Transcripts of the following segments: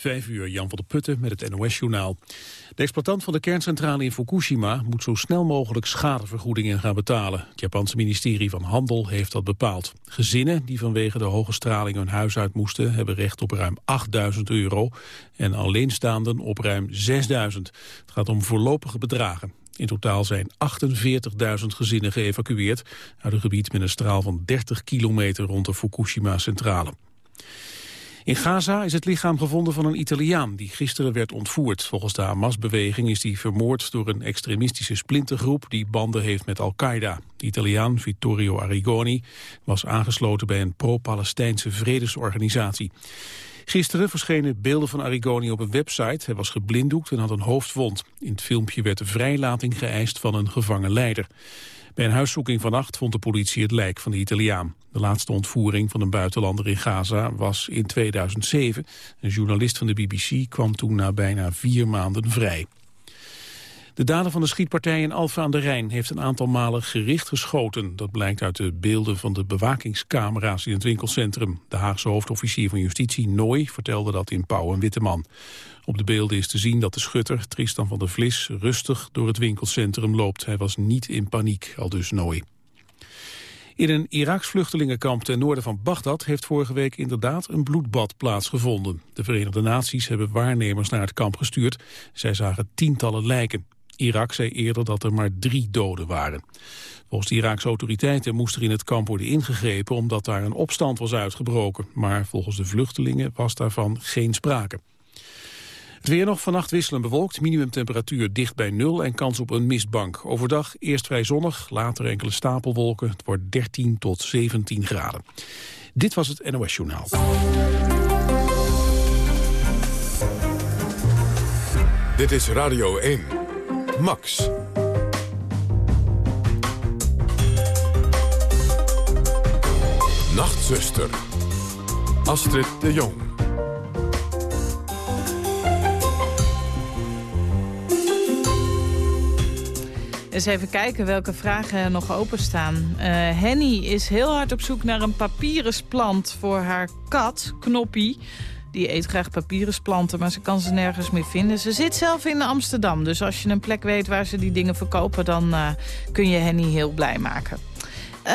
Vijf uur, Jan van der Putten met het NOS-journaal. De exploitant van de kerncentrale in Fukushima moet zo snel mogelijk schadevergoedingen gaan betalen. Het Japanse ministerie van Handel heeft dat bepaald. Gezinnen die vanwege de hoge straling hun huis uit moesten... hebben recht op ruim 8000 euro en alleenstaanden op ruim 6000. Het gaat om voorlopige bedragen. In totaal zijn 48.000 gezinnen geëvacueerd uit een gebied met een straal van 30 kilometer rond de Fukushima-centrale. In Gaza is het lichaam gevonden van een Italiaan die gisteren werd ontvoerd. Volgens de Hamas-beweging is hij vermoord door een extremistische splintergroep die banden heeft met Al-Qaeda. De Italiaan Vittorio Arrigoni was aangesloten bij een pro-Palestijnse vredesorganisatie. Gisteren verschenen beelden van Arrigoni op een website. Hij was geblinddoekt en had een hoofdwond. In het filmpje werd de vrijlating geëist van een gevangen leider. Bij een huiszoeking vannacht vond de politie het lijk van de Italiaan. De laatste ontvoering van een buitenlander in Gaza was in 2007. Een journalist van de BBC kwam toen na bijna vier maanden vrij. De dader van de schietpartij in Alfa aan de Rijn heeft een aantal malen gericht geschoten. Dat blijkt uit de beelden van de bewakingscamera's in het winkelcentrum. De Haagse hoofdofficier van Justitie, Nooy, vertelde dat in Pauw en Witteman. Op de beelden is te zien dat de schutter, Tristan van der Vlis, rustig door het winkelcentrum loopt. Hij was niet in paniek, al dus Nooy. In een Iraks vluchtelingenkamp ten noorden van Bagdad heeft vorige week inderdaad een bloedbad plaatsgevonden. De Verenigde Naties hebben waarnemers naar het kamp gestuurd. Zij zagen tientallen lijken. Irak zei eerder dat er maar drie doden waren. Volgens de Iraakse autoriteiten moest er in het kamp worden ingegrepen omdat daar een opstand was uitgebroken. Maar volgens de vluchtelingen was daarvan geen sprake. Het weer nog vannacht wisselen bewolkt, minimumtemperatuur dicht bij nul en kans op een mistbank. Overdag eerst vrij zonnig, later enkele stapelwolken. Het wordt 13 tot 17 graden. Dit was het NOS Journaal. Dit is Radio 1. Max. Nachtzuster. Astrid de Jong. Eens even kijken welke vragen nog openstaan. Uh, Henny is heel hard op zoek naar een papierensplant voor haar kat, Knoppie. Die eet graag papierensplanten, maar ze kan ze nergens meer vinden. Ze zit zelf in Amsterdam, dus als je een plek weet waar ze die dingen verkopen... dan uh, kun je Henny heel blij maken. Uh,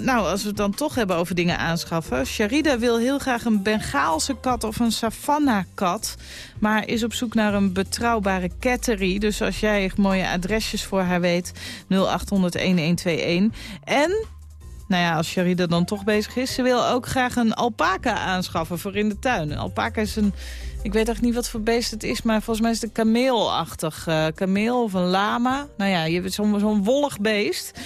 nou, als we het dan toch hebben over dingen aanschaffen. Sharida wil heel graag een Bengaalse kat of een Savannah-kat. Maar is op zoek naar een betrouwbare ketterie. Dus als jij mooie adresjes voor haar weet, 0800-1121. En nou ja, als Sharida dan toch bezig is... ze wil ook graag een alpaca aanschaffen voor in de tuin. Een alpaca is een... Ik weet echt niet wat voor beest het is, maar volgens mij is het een kameelachtig. Uh, kameel of een lama. Nou ja, je hebt zo'n zo wollig beest.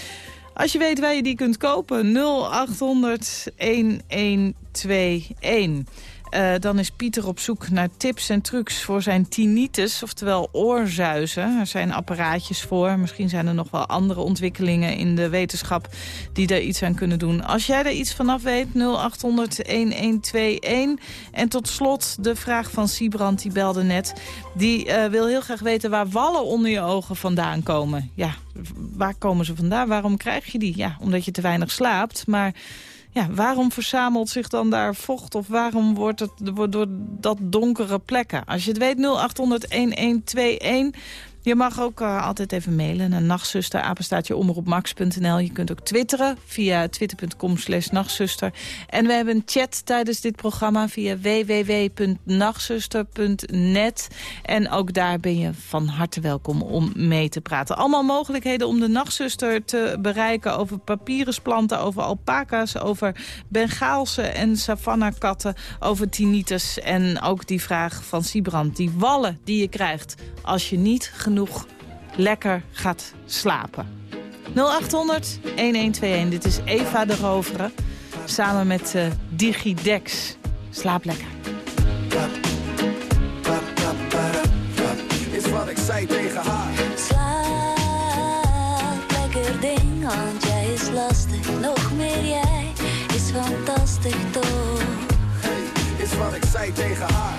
Als je weet waar je die kunt kopen, 0800 1121. Uh, dan is Pieter op zoek naar tips en trucs voor zijn tinnitus, oftewel oorzuizen. Er zijn apparaatjes voor. Misschien zijn er nog wel andere ontwikkelingen in de wetenschap die daar iets aan kunnen doen. Als jij er iets vanaf weet, 0800-1121. En tot slot de vraag van Siebrand, die belde net. Die uh, wil heel graag weten waar wallen onder je ogen vandaan komen. Ja, waar komen ze vandaan? Waarom krijg je die? Ja, omdat je te weinig slaapt, maar ja, waarom verzamelt zich dan daar vocht? Of waarom wordt het door dat donkere plekken? Als je het weet, 0800-1121. Je mag ook uh, altijd even mailen naar nachtzuster, apenstaatje omroepmax.nl. Je kunt ook twitteren via twitter.com slash nachtzuster. En we hebben een chat tijdens dit programma via www.nachtzuster.net. En ook daar ben je van harte welkom om mee te praten. Allemaal mogelijkheden om de nachtzuster te bereiken over papierensplanten, over alpaca's, over Bengaalse en savannah-katten, over tinnitus. En ook die vraag van Sibrand, die wallen die je krijgt als je niet genoeg genoeg lekker gaat slapen. 0800 1121. Dit is Eva de Rovere. Samen met uh, Digidex. Slaap lekker. Is wat ik zei tegen haar. Slaap lekker ding, want jij is lastig. Nog meer jij is fantastisch toch. Hey, is wat ik zei tegen haar.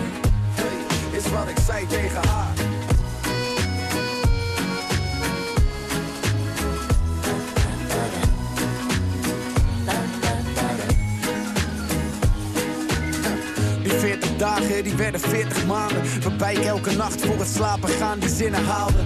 Wat ik zei tegen haar. Die 40 dagen, die werden 40 maanden. Waarbij elke nacht voor het slapen gaan die zinnen haalde.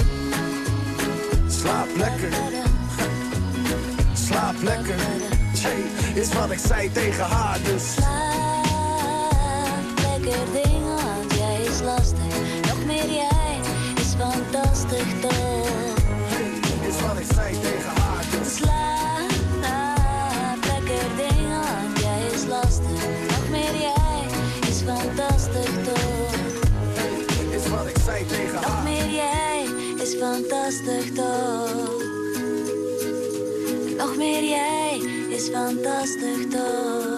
Slaap lekker. Slaap lekker. Jay, is wat ik zei tegen haar, dus Slaap lekker fantastisch toch.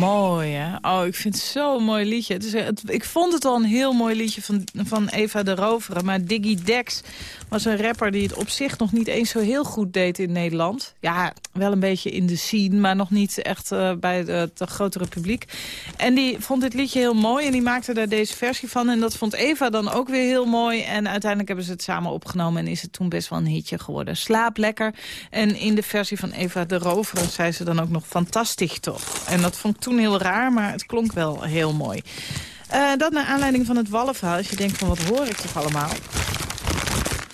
Mooi, hè? Oh, ik vind het zo'n mooi liedje. Het, ik vond het al een heel mooi liedje van, van Eva de Rovere. Maar Diggy Dex was een rapper die het op zich nog niet eens zo heel goed deed in Nederland. Ja, wel een beetje in de scene, maar nog niet echt uh, bij het grotere publiek. En die vond dit liedje heel mooi en die maakte daar deze versie van. En dat vond Eva dan ook weer heel mooi. En uiteindelijk hebben ze het samen opgenomen en is het toen best wel een hitje geworden. Slaap lekker. En in de versie van Eva de Rovere zei ze dan ook nog fantastisch toch. En dat vond toen heel raar, maar het klonk wel heel mooi. Uh, dat naar aanleiding van het wallenverhaal. Als je denkt van wat hoor ik toch allemaal?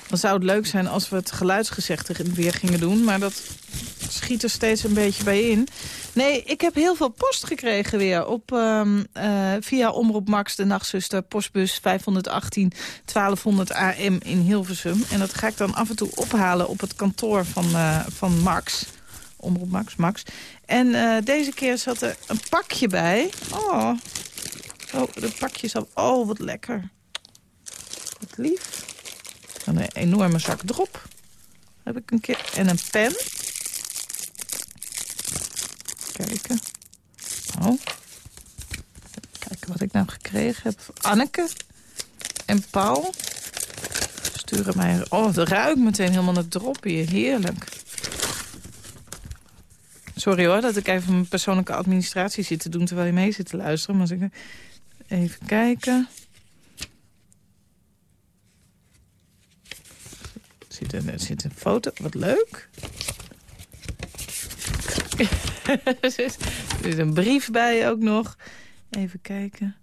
Dan zou het leuk zijn als we het geluidsgezegde weer gingen doen. Maar dat schiet er steeds een beetje bij in. Nee, ik heb heel veel post gekregen weer. Op, um, uh, via Omroep Max, de nachtzuster, postbus 518 1200 AM in Hilversum. En dat ga ik dan af en toe ophalen op het kantoor van, uh, van Max. Omroep Max, Max. En uh, deze keer zat er een pakje bij. Oh, oh de pakje zat... Oh, wat lekker. Wat lief. En een enorme zak drop. Heb ik een keer. En een pen. Kijken. Oh. Kijken wat ik nou gekregen heb. Anneke en Paul sturen mij... Oh, het ruikt meteen helemaal het drop hier. Heerlijk. Sorry hoor, dat ik even mijn persoonlijke administratie zit te doen... terwijl je mee zit te luisteren. Maar even kijken... Zit er, er zit een foto. Wat leuk. er zit een brief bij ook nog. Even kijken.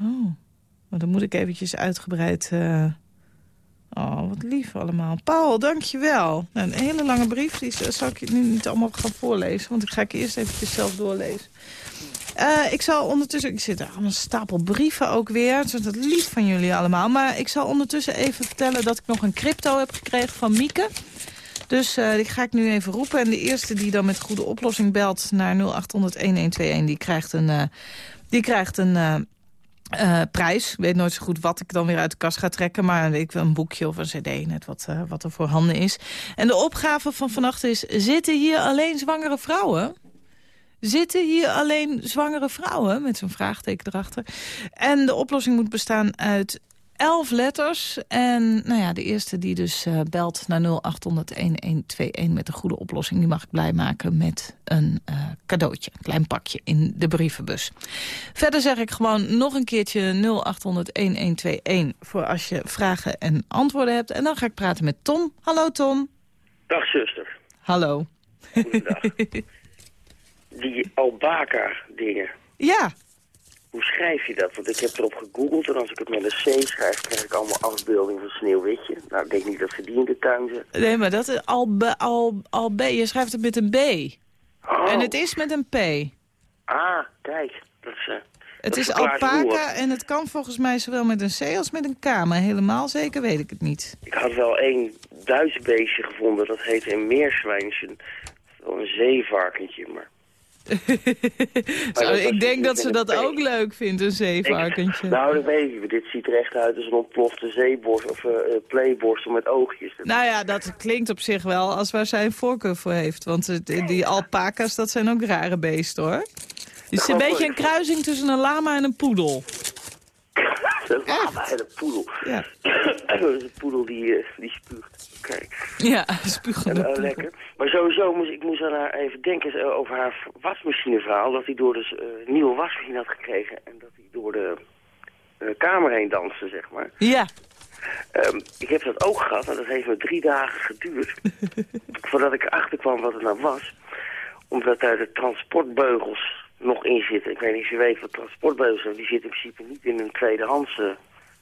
Oh, maar dan moet ik eventjes uitgebreid... Uh... Oh, wat lief allemaal. Paul, dankjewel. Nou, een hele lange brief, die zal ik nu niet allemaal gaan voorlezen. Want ik ga ik eerst even zelf doorlezen. Uh, ik zal ondertussen... Ik zit aan een stapel brieven ook weer. Het is dat lief van jullie allemaal. Maar ik zal ondertussen even vertellen dat ik nog een crypto heb gekregen van Mieke. Dus uh, die ga ik nu even roepen. En de eerste die dan met goede oplossing belt naar 0800-1121... die krijgt een, uh, die krijgt een uh, prijs. Ik weet nooit zo goed wat ik dan weer uit de kast ga trekken. Maar ik wil een boekje of een cd, net wat, wat er voor handen is. En de opgave van vannacht is... zitten hier alleen zwangere vrouwen? Zitten hier alleen zwangere vrouwen? Met zo'n vraagteken erachter. En de oplossing moet bestaan uit elf letters. En nou ja, de eerste die dus uh, belt naar 0800-1121 met een goede oplossing... die mag ik blij maken met een uh, cadeautje. Een klein pakje in de brievenbus. Verder zeg ik gewoon nog een keertje 0800-1121... voor als je vragen en antwoorden hebt. En dan ga ik praten met Tom. Hallo Tom. Dag zuster. Hallo. Goedendag. die Albaca-dingen. Ja. Hoe schrijf je dat? Want ik heb erop gegoogeld en als ik het met een C schrijf... krijg ik allemaal afbeeldingen van Sneeuwwitje. Nou, ik denk niet dat ze die in de tuin zetten. Nee, maar dat is al, al, al B. Je schrijft het met een B. Oh. En het is met een P. Ah, kijk. Dat is, uh, het dat is alpaca en het kan volgens mij zowel met een C als met een K. Maar helemaal zeker weet ik het niet. Ik had wel één Duits beestje gevonden. Dat heette een meerswijntje. Een zeevarkentje, maar... Zo, ik denk dat ze dat ook leuk vindt, een zeevarkentje. Nou, dat weet ik. Dit ziet er echt uit als een ontplofte zeeborst of eh eh, playborstel met oogjes. Nou ja, dat klinkt op zich wel als waar zij een voorkeur voor heeft. Want die alpaca's, dat zijn ook rare beesten, hoor. Het is een beetje een kruising tussen een lama en een poedel. Een lama en een poedel. Ja, Dat is een poedel die, eh, die spuugt. Kijk, ja en, spuugende lekker. Maar sowieso, moest, ik moest aan haar even denken eh, over haar wasmachineverhaal. Dat hij door de eh, nieuwe wasmachine had gekregen. En dat hij door de eh, kamer heen danste, zeg maar. Ja, Ehm, ik heb dat ook gehad, en dat heeft me drie dagen geduurd. voordat ik erachter kwam wat het nou was. Omdat daar de transportbeugels nog in zitten. Ik weet niet of je weet wat transportbeugels zijn. Die zitten in principe niet in een tweedehands eh,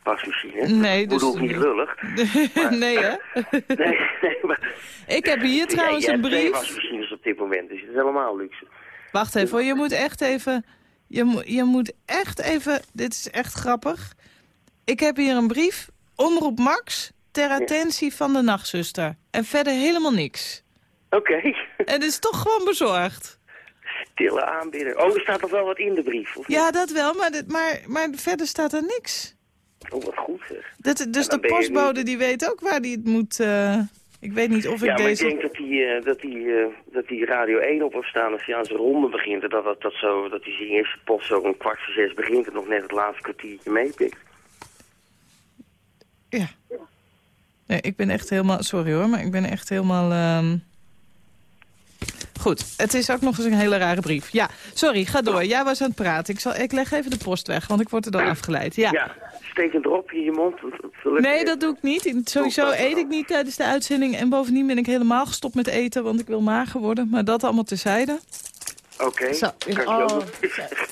wasmachine. Nee, Ik dus- bedoel ik niet lullig. nee hè? Nee, nee, maar... Ik heb hier trouwens Ja, een hebt twee brief. wasmachines op dit moment, dus het is helemaal luxe. Wacht even, hoor, je moet echt even... Je, moet- je moet echt even... Dit is echt grappig. Ik heb hier een brief. Omroep Max, ter attentie van de nachtzuster. En verder helemaal niks. Oké, En het is toch gewoon bezorgd. Stille aanbieder. Oh, er staat nog wel wat in de brief, of? Ja, dat wel, maar, dit, maar, maar verder staat er niks. Oh, wat goed zeg. Dat, dus de postbode niet- die weet ook waar die het moet... eh, ik weet niet of ik Ja, maar deze... ik denk dat die, eh, dat, die, eh, dat die Radio 1 op wil staan als hij aan zijn ronde begint. En dat, dat, dat, zo, dat hij zijn eerste post zo om kwart voor zes begint en nog net het laatste kwartiertje meepikt. Ja. Nee, ik ben echt helemaal... Sorry hoor, maar ik ben echt helemaal... ehm, Goed, het is ook nog eens een hele rare brief. Ja, sorry, ga door. Jij was aan het praten. Ik, zal, ik leg even de post weg, want ik word er dan afgeleid. Ja. Ja, steek een dropje in je mond. Nee, dat doe ik niet. Sowieso eet ik niet tijdens de uitzending. En bovendien ben ik helemaal gestopt met eten, want ik wil mager worden. Maar dat allemaal terzijde. Oké, ik oh,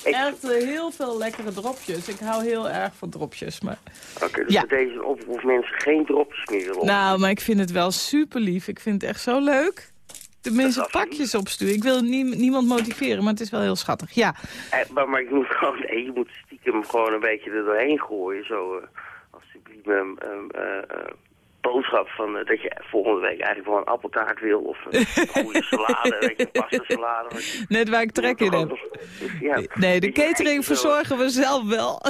Echt eh, heel veel lekkere dropjes. Ik hou heel erg van dropjes. Maar... Oké, dus Ja. deze oproep mensen geen dropjes meer willen op. Nou, maar ik vind het wel super lief. Ik vind het echt zo leuk. De mensen pakjes opsturen. Ik wil nie- niemand motiveren, maar het is wel heel schattig. Ja, Eh, maar, maar ik moet gewoon, nee, je moet stiekem gewoon een beetje er doorheen gooien. Zo als sublieme eh, eh, eh, boodschap van eh, dat je volgende week eigenlijk wel een appeltaart wil. Of een goede salade, weet je, een pasta salade. net waar ik trek in heb. Ja. Nee, de catering zo- verzorgen we zelf wel.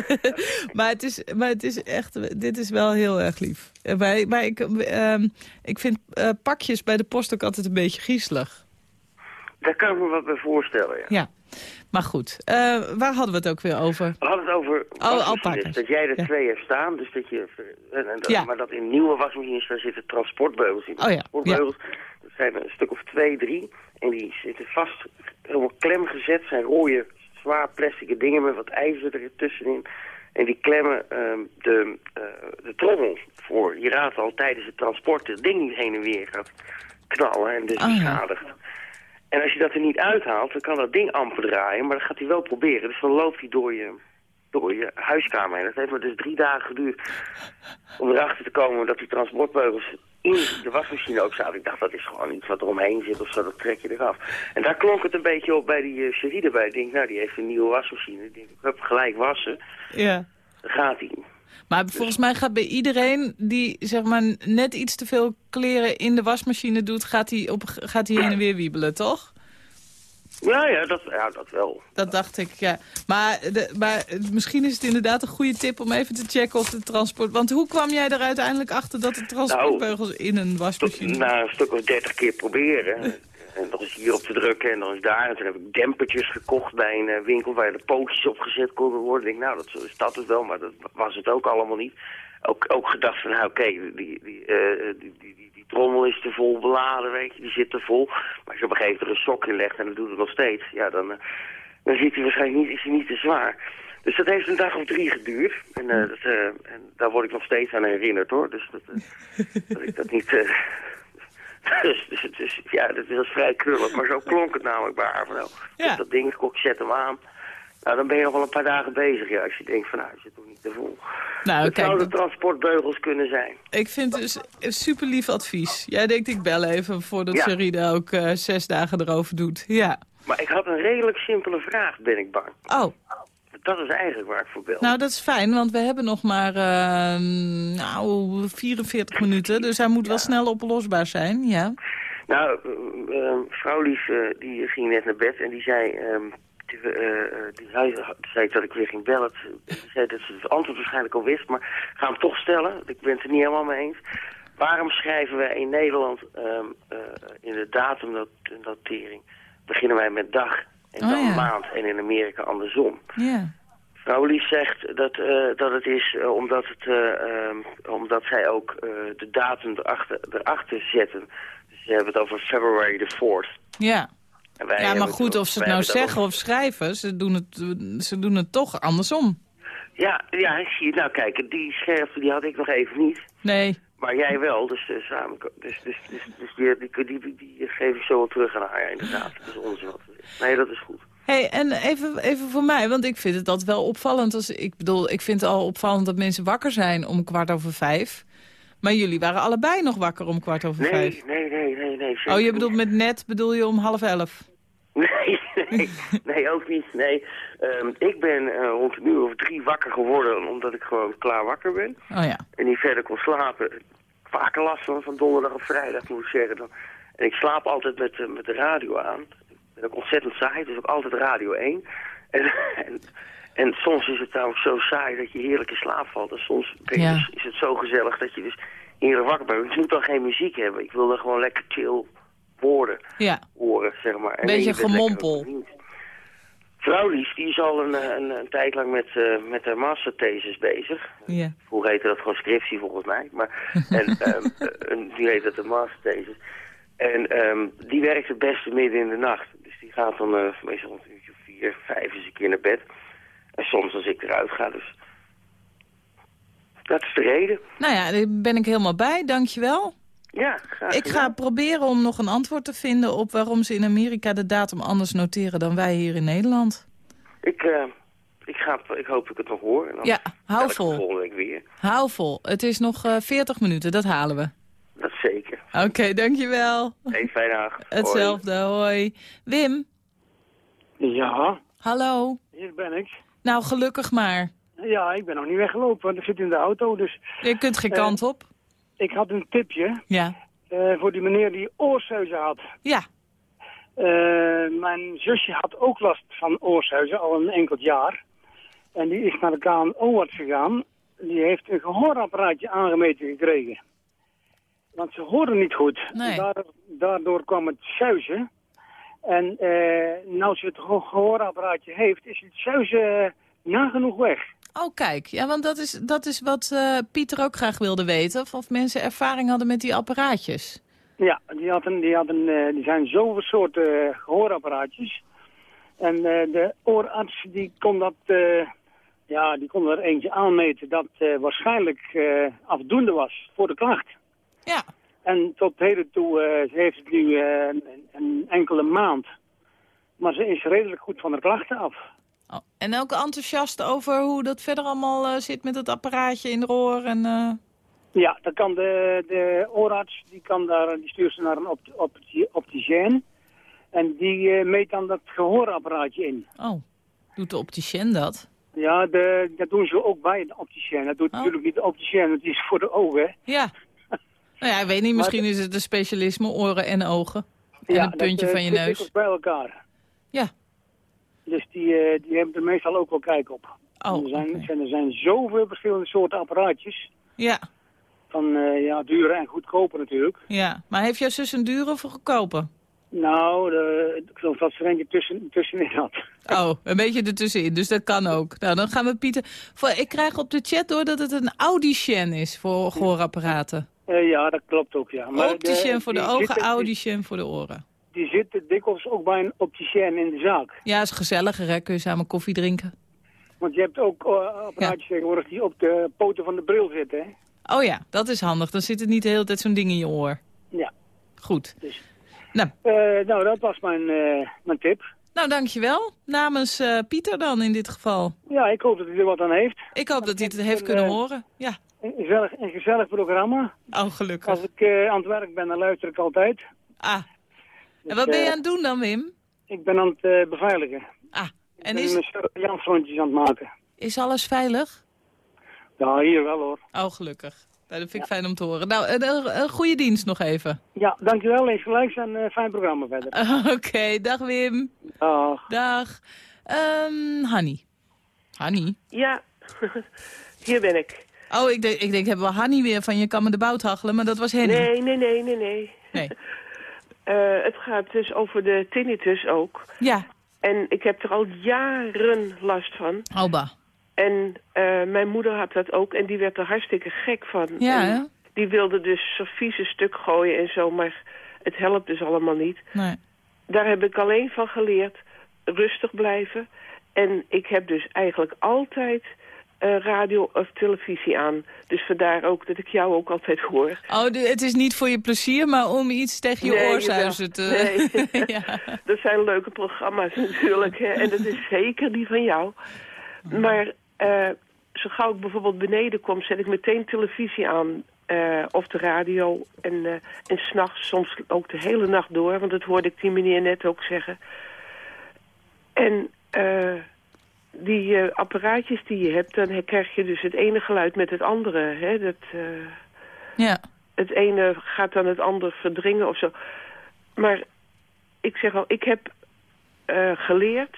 maar, het is, maar het is echt, dit is wel heel erg lief. Eh, Maar, maar ik, ehm, ik vind eh, pakjes bij de post ook altijd een beetje griezelig. Daar kan ik me wat bij voorstellen, ja. Ja, maar goed. Eh, waar hadden we het ook weer over? We hadden het over alpaca's. dat jij er Ja. twee hebt staan, dus dat je, en, en Ja. maar dat in nieuwe wasmachines daar zitten transportbeugels in. Oh ja, Transportbeugels, dat zijn een stuk of twee, drie, en die zitten vast, helemaal klem gezet, zijn rode, zwaar plastic dingen met wat ijzer er tussenin. En die klemmen ehm, de, eh, de trommel voor, je raadt al, tijdens het transport het ding niet heen en weer gaat knallen en dus Oh ja. beschadigt. En als je dat er niet uithaalt, dan kan dat ding amper draaien, maar dan gaat hij wel proberen. Dus dan loopt hij door je, door je huiskamer heen. Dat heeft me dus drie dagen geduurd om erachter te komen dat die transportbeugels in de wasmachine ook zaten. Ik dacht, dat is gewoon iets wat er omheen zit of zo, dat trek je eraf. En daar klonk het een beetje op bij die uh, Cherie erbij. Ik denk, nou, die heeft een nieuwe wasmachine. Ik denk, ik heb gelijk wassen. Ja. Dan gaat hij. Maar volgens mij gaat bij iedereen die zeg maar net iets te veel kleren in de wasmachine doet, gaat hij, op, gaat hij heen en weer wiebelen, toch? Ja, ja, dat, ja, dat wel. Dat dacht ik, ja. Maar, de, maar misschien is het inderdaad een goede tip om even te checken of de transport... Want hoe kwam jij er uiteindelijk achter dat de transportbeugels in een wasmachine... Na een stuk of dertig keer proberen. En dan is hier op te drukken en dan is daar. En toen heb ik dempertjes gekocht bij een eh, winkel waar de pootjes op gezet konden worden. Ik denk, nou, dat is dat het wel, maar dat was het ook allemaal niet. Ook, ook gedacht van, nou, oké, die, die, eh, die, die, die, die trommel is te vol beladen, weet je, die zit te vol. Maar als je op een gegeven moment er een sok in legt en dat doet het nog steeds, ja, dan, dan zit hij waarschijnlijk niet, is hij niet te zwaar. Dus dat heeft een dag of drie geduurd. En, uh, dat, en daar word ik nog steeds aan herinnerd, hoor. Dus dat, dat ik dat niet... Dus, dus, dus, ja, dat is vrij krullig. Maar zo klonk het namelijk bij haar. Van, nou, Ja. Dat ding, ik zet hem aan. Nou, dan ben je nog wel een paar dagen bezig. Ja, als je denkt van, nou, je zit toch niet te vol. Nou, het kijk, zouden dat- transportbeugels kunnen zijn. ik vind het dus een super lief advies. Jij denkt, ik bel even voordat Ja. Ook eh, zes dagen erover doet. Ja. Maar ik had een redelijk simpele vraag, ben ik bang. Oh, Dat is eigenlijk waar ik voor bel. nou dat is fijn, want we hebben nog maar eh, nou, 44 minuten. Dus hij moet wel snel oplosbaar zijn, ja. Nou, eh, eh, vrouw Lief, die ging net naar bed en die zei... ehm, die, eh, die zei, zei dat ik weer ging bellen. Die zei dat ze het antwoord waarschijnlijk al wist, maar ga hem toch stellen. Ik ben het er niet helemaal mee eens. Waarom schrijven wij in Nederland ehm, eh, in de datumnotering... beginnen wij met dag en Oh, dan ja. maand en in Amerika andersom? Ja. Vrouw zegt dat, eh, dat het is eh, omdat, het, eh, ehm, omdat zij ook de datum erachter, erachter zetten. Dus ze hebben het over February the 4th. Ja. Ja, maar goed, of ze het nou zeggen of schrijven, ze doen het, ze doen het toch andersom. Ja, ja, zie je. Nou kijk, die scherpte die had ik nog even niet. Nee. Maar jij wel, dus, eh, samen, dus, dus, dus, dus die, die, die, geef ik zo wel terug aan haar, inderdaad. Dat is onzin wat. Nee, dat is goed. hey, en even, even voor mij, want ik vind het altijd wel opvallend. Als, ik bedoel, ik vind het al opvallend dat mensen wakker zijn om kwart over vijf. Maar jullie waren allebei nog wakker om kwart over vijf. Nee, nee, nee, nee, Oh, je bedoelt met net, bedoel je om half elf? Nee, ook niet. Nee, Ehm, ik ben eh, rond een uur of drie wakker geworden omdat ik gewoon klaar wakker ben. Oh ja. En niet verder kon slapen. Vaker last van, van donderdag of vrijdag, moet ik zeggen. Dan. En ik slaap altijd met, eh, met de radio aan. Ik ben ook ontzettend saai, dus ook altijd radio 1. En, en, en soms is het namelijk zo saai dat je heerlijk in slaap valt. En soms ben je Ja. dus- is het zo gezellig dat je dus heerlijk wakker bent. Dus je moet dan geen muziek hebben. Ik wil dan gewoon lekker chill woorden Ja. horen, zeg maar. En Beetje gemompel. Vrouwlief, die is al een, een, een tijd lang met, eh, met haar masterthesis bezig. Vroeger heette dat gewoon scriptie volgens mij. Maar, en eh, nu heet dat de masterthesis. En ehm, die werkt het beste midden in de nacht. Dus die gaat dan eh, meestal rond een uurtje vier, vijf eens een keer naar bed. En soms als ik eruit ga, dus... Dat is de reden. Nou ja, daar ben ik helemaal bij, dankjewel. Ja, graag Ik ga proberen om nog een antwoord te vinden op waarom ze in Amerika de datum anders noteren dan wij hier in Nederland. Ik, eh, ik, ga, ik hoop dat ik het nog hoor. En dan Ja, hou vol. volgende week weer. Hou vol. Het is nog eh 40 minuten, dat halen we. Dat zeker. Oké, dankjewel. Een fijne dag. Hetzelfde, hoi. Wim, Ja, hallo. hier ben ik. Nou, gelukkig maar. Ja, ik ben nog niet weggelopen, want ik zit in de auto. Dus Je kunt geen Eh. kant op. ik had een tipje Ja. eh, voor die meneer die oorsuizen had. Ja. Eh, mijn zusje had ook last van oorsuizen, al een enkel jaar. En die is naar de KNO-arts gegaan. Die heeft een gehoorapparaatje aangemeten gekregen. Want ze horen niet goed. Nee. Daar- daardoor kwam het zuizen. En eh nou ze het geho- gehoorapparaatje heeft, is het zuizen eh, nagenoeg weg. Oh, kijk. Ja, want dat is, dat is wat eh, Pieter ook graag wilde weten. Of, of mensen ervaring hadden met die apparaatjes. Ja, die, hadden, die, hadden, eh, die zijn zoveel soorten eh, gehoorapparaatjes. En de oorarts die kon, dat, ja, die kon er eentje aanmeten dat waarschijnlijk afdoende was voor de klacht. Ja. En tot heden toe heeft het nu een, een enkele maand. Maar ze is redelijk goed van de klachten af. Oh, en ook enthousiast over hoe dat verder allemaal eh, zit met het apparaatje in de oor en... eh, Ja, dan kan de, de oorarts, die, kan daar, die stuurt ze naar een opt, opti- opticien. En die eh, meet dan dat gehoorapparaatje in. Oh, doet de opticien dat? Ja, de, dat doen ze ook bij de opticien. Dat doet Oh. natuurlijk niet de opticien, het is voor de ogen. Ja. Nou ja, ik weet niet, misschien is het een specialisme, oren en ogen. En ja, een puntje dat, van je neus. dikwijls bij elkaar. Ja. Dus die, eh, die hebben er meestal ook wel kijk op. Oh, er, zijn, er zijn zoveel verschillende soorten apparaatjes. Ja, Van eh, ja, dure en goedkope natuurlijk. ja. Maar heeft jouw zus een dure of een goedkope? Nou, de, ik geloof dat ze er eentje tussen, tussenin had. Oh, een beetje ertussenin, dus dat kan ook. Nou, dan gaan we Pieter... Voor, ik krijg op de chat door dat het een Audicien is voor gehoorapparaten. Eh, ja, dat klopt ook, ja. Maar Opticien voor de ogen, zitten- die- Audicien voor de oren. Die zitten dikwijls ook bij een opticien in de zaak. Ja, is gezelliger, hè? Kun je samen koffie drinken. Want je hebt ook eh, apparaatjes tegenwoordig die op de poten van de bril zitten, hè? Oh ja, dat is handig. Dan zit het niet de hele tijd zo'n ding in je oor. Ja. Goed. Dus. Nou, Eh, nou, dat was mijn, eh, mijn tip. nou, dankjewel. Namens Pieter dan in dit geval. Ja, ik hoop dat hij er wat aan heeft. Ik hoop dat hij het heeft kunnen horen. Ja. Een gezellig, een gezellig programma. Oh, gelukkig. Als ik aan het werk ben, dan luister ik altijd. Ah. En Dus, wat ben je eh, aan het doen dan, Wim? Ik ben aan het eh, beveiligen. Ah. En ik ben is, aan het maken. is alles veilig? Ja, hier wel hoor. Oh, gelukkig. Nou, dat vind ik fijn om te horen. Nou, een, een, een goede dienst nog even. Ja, dankjewel. Eens gelijks en eh, fijn programma verder. Oké, dag Wim. Dag. Dag. Ehm Hanny. Hanny? Ja, hier ben ik. Oh, ik denk, ik denk hebben we Hanny weer van je kan me de bout hachelen, maar dat was Henny. Nee, nee, nee, nee, nee. Nee. Eh, het gaat dus over de tinnitus ook. Ja, En ik heb er al jaren last van. Alba. En eh, mijn moeder had dat ook en die werd er hartstikke gek van. Ja, En? Die wilde dus zo'n vieze stuk gooien en zo, maar het helpt dus allemaal niet. Nee. Daar heb ik alleen van geleerd, rustig blijven. En ik heb dus eigenlijk altijd eh, radio of televisie aan. Dus vandaar ook dat ik jou ook altijd hoor. Oh, de- het is niet voor je plezier, maar om iets tegen je Nee, oorzuizen te... Nee. ja. Dat zijn leuke programma's natuurlijk. Hè? En dat is zeker die van jou. Maar eh, zo gauw ik bijvoorbeeld beneden kom, zet ik meteen televisie aan. eh, of de radio. En, en s'nachts soms ook de hele nacht door. Want dat hoorde ik die meneer net ook zeggen. En eh, die eh, apparaatjes die je hebt, dan krijg je dus het ene geluid met het andere. Hè? Dat, eh, ja. het ene gaat dan het ander verdringen of zo. Maar ik zeg al, ik heb eh, geleerd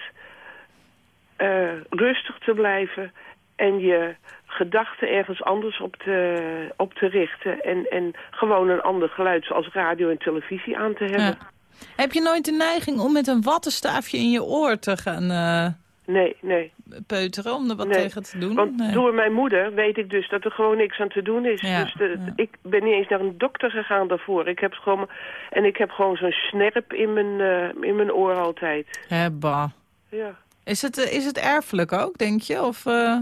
rustig te blijven en je gedachten ergens anders op te, op te richten. En, en gewoon een ander geluid zoals radio en televisie aan te hebben. Ja. Heb je nooit de neiging om met een wattenstaafje in je oor te gaan Nee, nee. peuteren, om er wat Nee, tegen te doen? Want Nee. door mijn moeder weet ik dus dat er gewoon niks aan te doen is. Ja, dus de, ja. ik ben niet eens naar een dokter gegaan daarvoor. Ik heb gewoon, en ik heb gewoon zo'n snerp in mijn, eh, in mijn oor altijd. Bah. Ja. Is het, eh, is het erfelijk ook, denk je? Of, eh,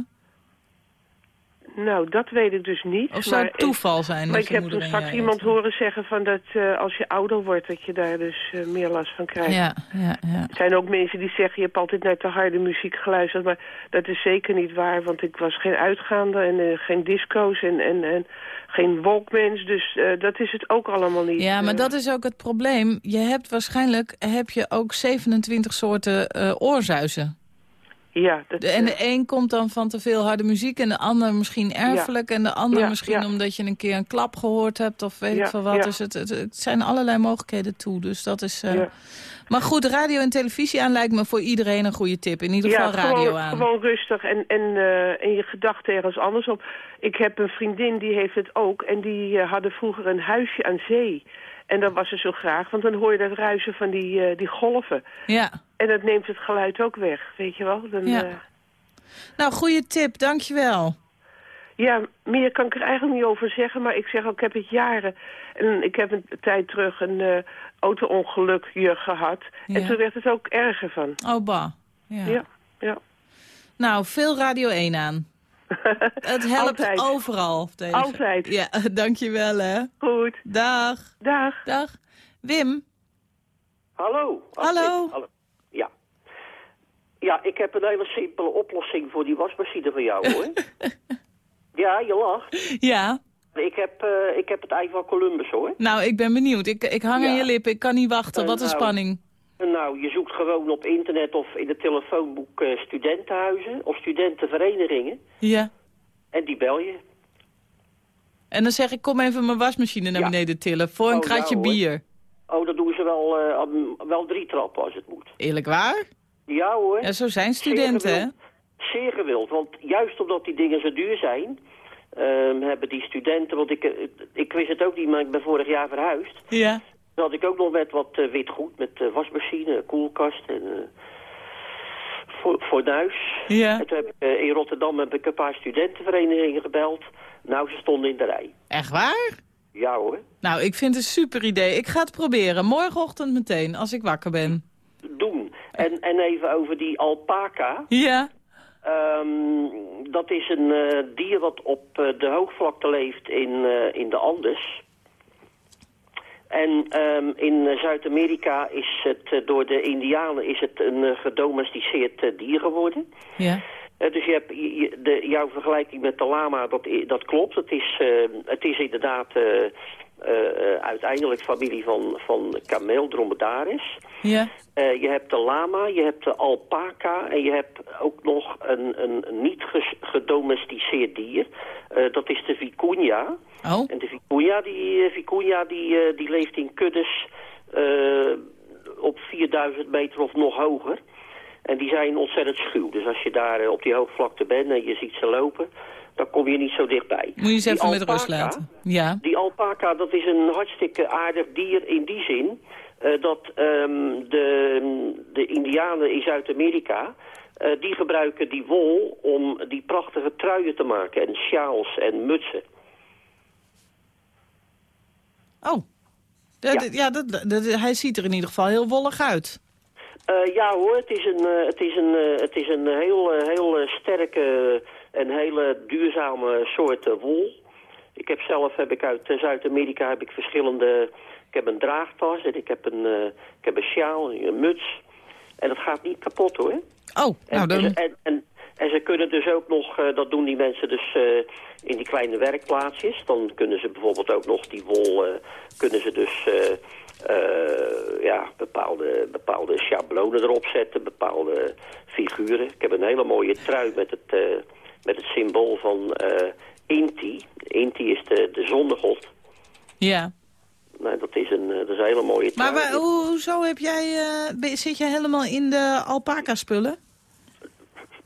Nou, dat weet ik dus niet. of zou het toeval zijn? Maar ik heb toen en straks iemand horen zeggen van dat eh, als je ouder wordt, dat je daar dus eh, meer last van krijgt. Ja, ja, ja. Er zijn ook mensen die zeggen, je hebt altijd naar te harde muziek geluisterd. Maar dat is zeker niet waar, want ik was geen uitgaande en eh, geen disco's en, en, en geen walkmans. Dus dat is het ook allemaal niet. Ja, maar dat is ook het probleem. Je hebt waarschijnlijk heb je ook 27 soorten oorzuizen. Ja, dat, en de eh, een komt dan van te veel harde muziek... en de ander misschien erfelijk... en de ander Ja, misschien ja. omdat je een keer een klap gehoord hebt... of weet ik veel wat. Dus het, het, het zijn allerlei mogelijkheden toe. Dus dat is... eh. Maar goed, radio en televisie aan lijkt me voor iedereen een goede tip. In ieder geval radio gewoon, aan. gewoon rustig en, en, eh, en je gedachten ergens anders op. Ik heb een vriendin, die heeft het ook. En die eh, hadden vroeger een huisje aan zee. En dat was ze zo graag, want dan hoor je dat ruisen van die, eh, die golven. Ja. En dat neemt het geluid ook weg, weet je wel. Dan, Ja. eh, Nou, goede tip. Dankjewel. ja, meer kan ik er eigenlijk niet over zeggen. Maar ik zeg al, ik heb het jaren. En ik heb een tijd terug een eh auto-ongelukje gehad. Ja. En toen werd het ook erger van. Oh, bah. Ja. Ja, ja. Nou, veel Radio 1 aan. Het helpt Altijd. overal. tegen. Altijd. Ja, dankjewel hè. Goed. Dag. Dag. Dag. Wim. Hallo. Hallo. Hallo. Ja. Ja, ik heb een hele simpele oplossing voor die wasmachine van jou, hoor. ja, je lacht. Ja. Ik heb, eh, ik heb het ei van Columbus, hoor. Nou, ik ben benieuwd. Ik, ik hang aan je lippen. Ik kan niet wachten. Eh, Wat een nou, spanning. Nou, je zoekt gewoon op internet of in het telefoonboek eh, studentenhuizen of studentenverenigingen. Ja. En die bel je. En dan zeg ik, kom even mijn wasmachine naar Ja. beneden tillen. Voor een Oh, ja, kratje bier. Oh, dat doen ze wel, am- wel drie trappen als het moet. Eerlijk waar? Ja hoor. Ja, zo zijn studenten? Zeer gewild. Zeer gewild, want juist omdat die dingen zo duur zijn... ehm, hebben die studenten, want ik, eh, ik wist het ook niet, maar ik ben vorig jaar verhuisd. Ja. Dan had ik ook nog met wat eh, witgoed, met eh, wasmachine, koelkast en uh, voor, fornuis. Ja. En toen heb ik, eh, in Rotterdam heb ik een paar studentenverenigingen gebeld. Nou, ze stonden in de rij. Echt waar? Ja hoor. Nou, ik vind het een super idee. Ik ga het proberen. Morgenochtend meteen, als ik wakker ben. Doen. En, en even over die alpaca. Ja. Ehm, dat is een eh, dier wat op eh, de hoogvlakte leeft in, eh, in de Andes. En ehm, in Zuid-Amerika is het eh, door de Indianen is het een eh, gedomesticeerd eh, dier geworden. Ja. Dus je hebt, je- de, jouw vergelijking met de lama, dat, dat klopt. Het is, eh, het is inderdaad uiteindelijk familie van, van kameel, dromedaris. Ja. Eh, je hebt de lama, je hebt de alpaca en je hebt ook nog een, een niet gedomesticeerd dier. Eh, dat is de vicuña. Oh. En de vicuña die, eh, vicuña die, eh, die leeft in kuddes eh, op 4000 meter of nog hoger. En die zijn ontzettend schuw. Dus als je daar eh, op die hoogvlakte bent en je ziet ze lopen, dan kom je niet zo dichtbij. Moet je eens even met rust laten. Ja. die alpaca, dat is een hartstikke aardig dier in die zin... eh, dat ehm, de, de indianen in Zuid-Amerika... eh, die gebruiken die wol om die prachtige truien te maken... en sjaals en mutsen. Oh. Dat- ja, dat, dat- hij ziet er in ieder geval heel wollig uit. Eh, ja hoor, het is een, het is een, het is een heel, heel sterke en hele duurzame soort eh, wol. Ik heb zelf heb ik uit eh, Zuid-Amerika heb ik verschillende... Ik heb een draagtas en ik heb een, eh, ik heb een sjaal, een muts. En dat gaat niet kapot hoor. Oh, nou En, dan... en, en, en ze kunnen dus ook nog, dat doen die mensen dus in die kleine werkplaatsjes. Dan kunnen ze bijvoorbeeld ook nog die wol, kunnen ze dus ja, bepaalde, bepaalde schablonen erop zetten, bepaalde figuren. Ik heb een hele mooie trui met het, met het symbool van eh, Inti. Inti is de, de zonnegod. Ja. Nou, dat, is een, eh, dat is een hele mooie trui. Maar waar, hoezo heb jij, eh, zit je helemaal in de alpaca-spullen?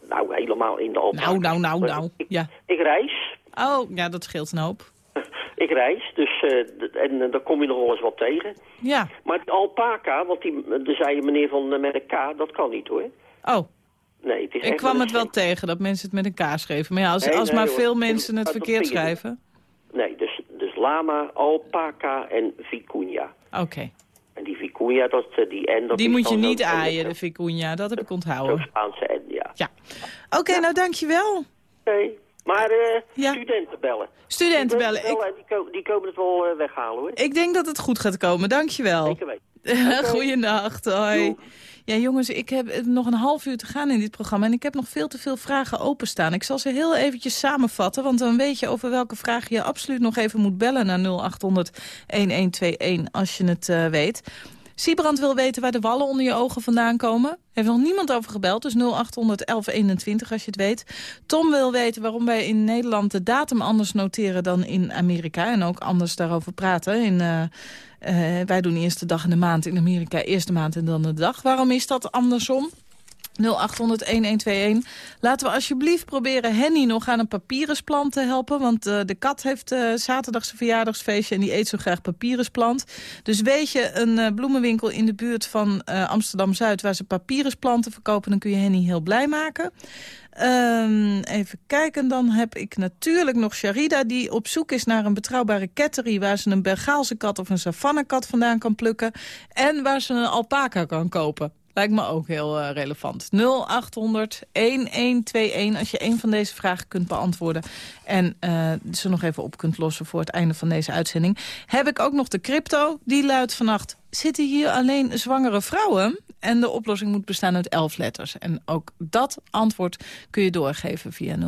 Nou, helemaal in de alpaca. Nou, nou, nou, nou. Ja. Ik reis. Oh, ja, dat scheelt een hoop. Ik reis, dus, en dan kom je nog wel eens wat tegen. Ja. Maar alpaca, want die, daar zei je meneer van met een K, dat kan niet hoor. Oh, Nee, het is ik kwam het wel tegen dat mensen het met een K schreven. Maar ja, als, Nee, als nee, maar hoor. veel mensen het verkeerd schrijven. Nee, dus, dus lama, alpaca en vicuña. Oké. En die vicuña, dat, eh, die N... Dat Die moet je niet aaien, de vicuña. Dat heb ik Zo'n onthouden. Spaanse N, ja. Ja. Oké, nou dankjewel. Oké, maar Ja. studenten bellen. Studenten bellen. Ik, die, ko- die komen het wel eh, weghalen hoor. ik denk dat het goed gaat komen. Dankjewel. Zeker weten. Goeienacht, hoi. Ja, jongens, ik heb eh, nog een half uur te gaan in dit programma... en ik heb nog veel te veel vragen openstaan. Ik zal ze heel eventjes samenvatten... want dan weet je over welke vraag je absoluut nog even moet bellen... naar 0800-1121 als je het eh, weet. Siebrand wil weten waar de wallen onder je ogen vandaan komen. Heeft nog niemand over gebeld, dus 0800 1121 als je het weet. Tom wil weten waarom wij in Nederland de datum anders noteren dan in Amerika... en ook anders daarover praten. In, eh, eh, wij doen eerst de dag in de maand, in Amerika eerst de maand en dan de dag. Waarom is dat andersom? 0800-1121. Laten we alsjeblieft proberen Henny nog aan een papierensplant te helpen. Want eh, de kat heeft eh, zaterdag zijn verjaardagsfeestje en die eet zo graag papierensplant. Dus weet je een eh, bloemenwinkel in de buurt van Amsterdam-Zuid... waar ze papierensplanten verkopen, dan kun je Henny heel blij maken. Ehm, even kijken, dan heb ik natuurlijk nog Sharida... die op zoek is naar een betrouwbare ketterie... waar ze een Bengaalse kat of een savannekat vandaan kan plukken... en waar ze een alpaca kan kopen. Lijkt me ook heel eh, relevant. 0800 1121 als je een van deze vragen kunt beantwoorden... en eh, ze nog even op kunt lossen voor het einde van deze uitzending. Heb ik ook nog de crypto. Die luidt vannacht... Zitten hier alleen zwangere vrouwen? En de oplossing moet bestaan uit elf letters. En ook dat antwoord kun je doorgeven via 0800-1121.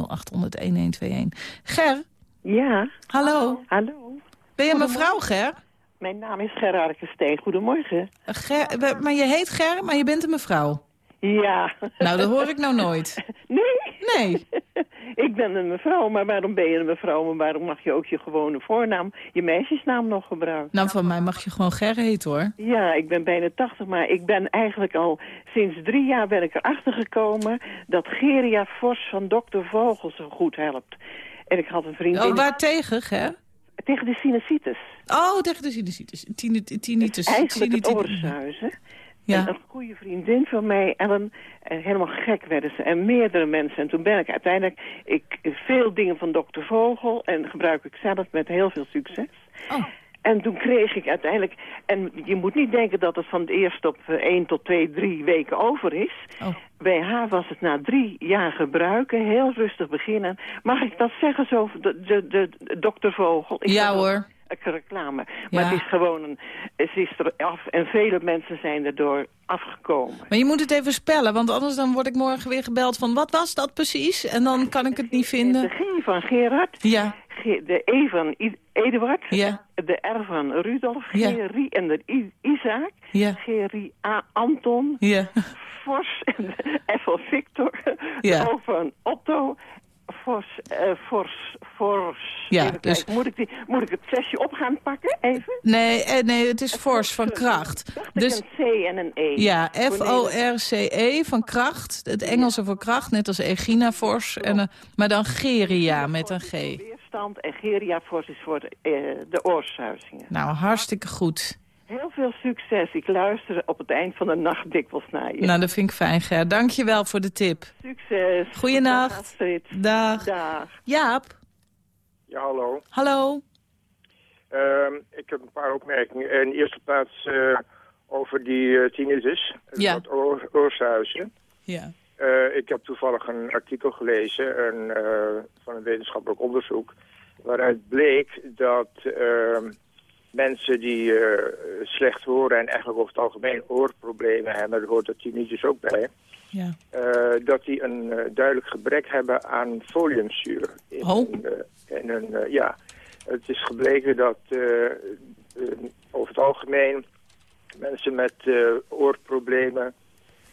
Ger? Ja. Hallo. Hallo. Ben je mevrouw Ger? Mijn naam is Ger Steen. Goedemorgen. Ger? Maar je heet Ger, maar je bent een mevrouw. Ja. Nou, dat hoor ik nou nooit. Nee? Nee. ik ben een mevrouw, maar waarom ben je een mevrouw? Maar waarom mag je ook je gewone voornaam, je meisjesnaam nog gebruiken? Nou, van mij mag je gewoon Ger heten, hoor. Ja, ik ben bijna 80, maar ik ben eigenlijk al sinds drie jaar ben ik erachter gekomen dat Geria Vos van dokter Vogel zo goed helpt. En ik had een vriendin... Oh, waar tegen, Ger? Tegen de sinusitis. Oh, tegen de sinusitis. Tinnitus. Eigenlijk het oorzuizen. Ja. En een goede vriendin van mij, Ellen, en helemaal gek werden ze. En meerdere mensen. En toen ben ik uiteindelijk ik, veel dingen van dokter Vogel... en gebruik ik zelf met heel veel succes. Oh. En toen kreeg ik uiteindelijk... En je moet niet denken dat het van het eerst op 1 tot 2, 3 weken over is. Oh. Bij haar was het na drie jaar gebruiken, heel rustig beginnen. Mag ik dat zeggen zo, de, de, de, dokter Vogel? Ik ja hoor reclame. Maar het is gewoon een... Het is er af en vele mensen zijn erdoor afgekomen. Maar je moet het even spellen, want anders dan word ik morgen weer gebeld van... wat was dat precies? En dan kan ik het niet vinden. De G van Gerard. Ja. De E van Eduard. Ja. De R van Rudolf. Ja. Gerrie en de I Isaac. Ja. Gerrie A. Anton. Ja. Fors en de F van Victor. De O van Otto. Fors, uh, fors, fors. Ja, dus... Moet ik, die, moet ik het zesje op gaan pakken, even? Nee, eh, nee het is fors van kracht. Dus een C en een E. Ja, F-O-R-C-E van kracht. Het Engelse voor kracht, net als Egina Fors. En, maar dan Geria met een G. En Geria is voor de, uh, de oorsuizingen. Nou, hartstikke goed. Heel veel succes. Ik luister op het eind van de nacht dikwijls naar je. Nou, dat vind ik fijn, Ger. Dank je wel voor de tip. Succes. Goeienacht. Dag. Dag. Jaap. Ja, hallo. Hallo. Uh, ik heb een paar opmerkingen. In de eerste plaats uh, over die uh, tinnitus. Ja. Het oor oorzuizen. Ja. Uh, ik heb toevallig een artikel gelezen een, van een wetenschappelijk onderzoek... waaruit bleek dat ehm, mensen die slecht horen en eigenlijk over het algemeen oorproblemen hebben... daar hoort de tinnitus ook bij... Ja. Dat die een duidelijk gebrek hebben aan foliumzuur. In oh. In een, ja, het is gebleken dat over het algemeen mensen met oorproblemen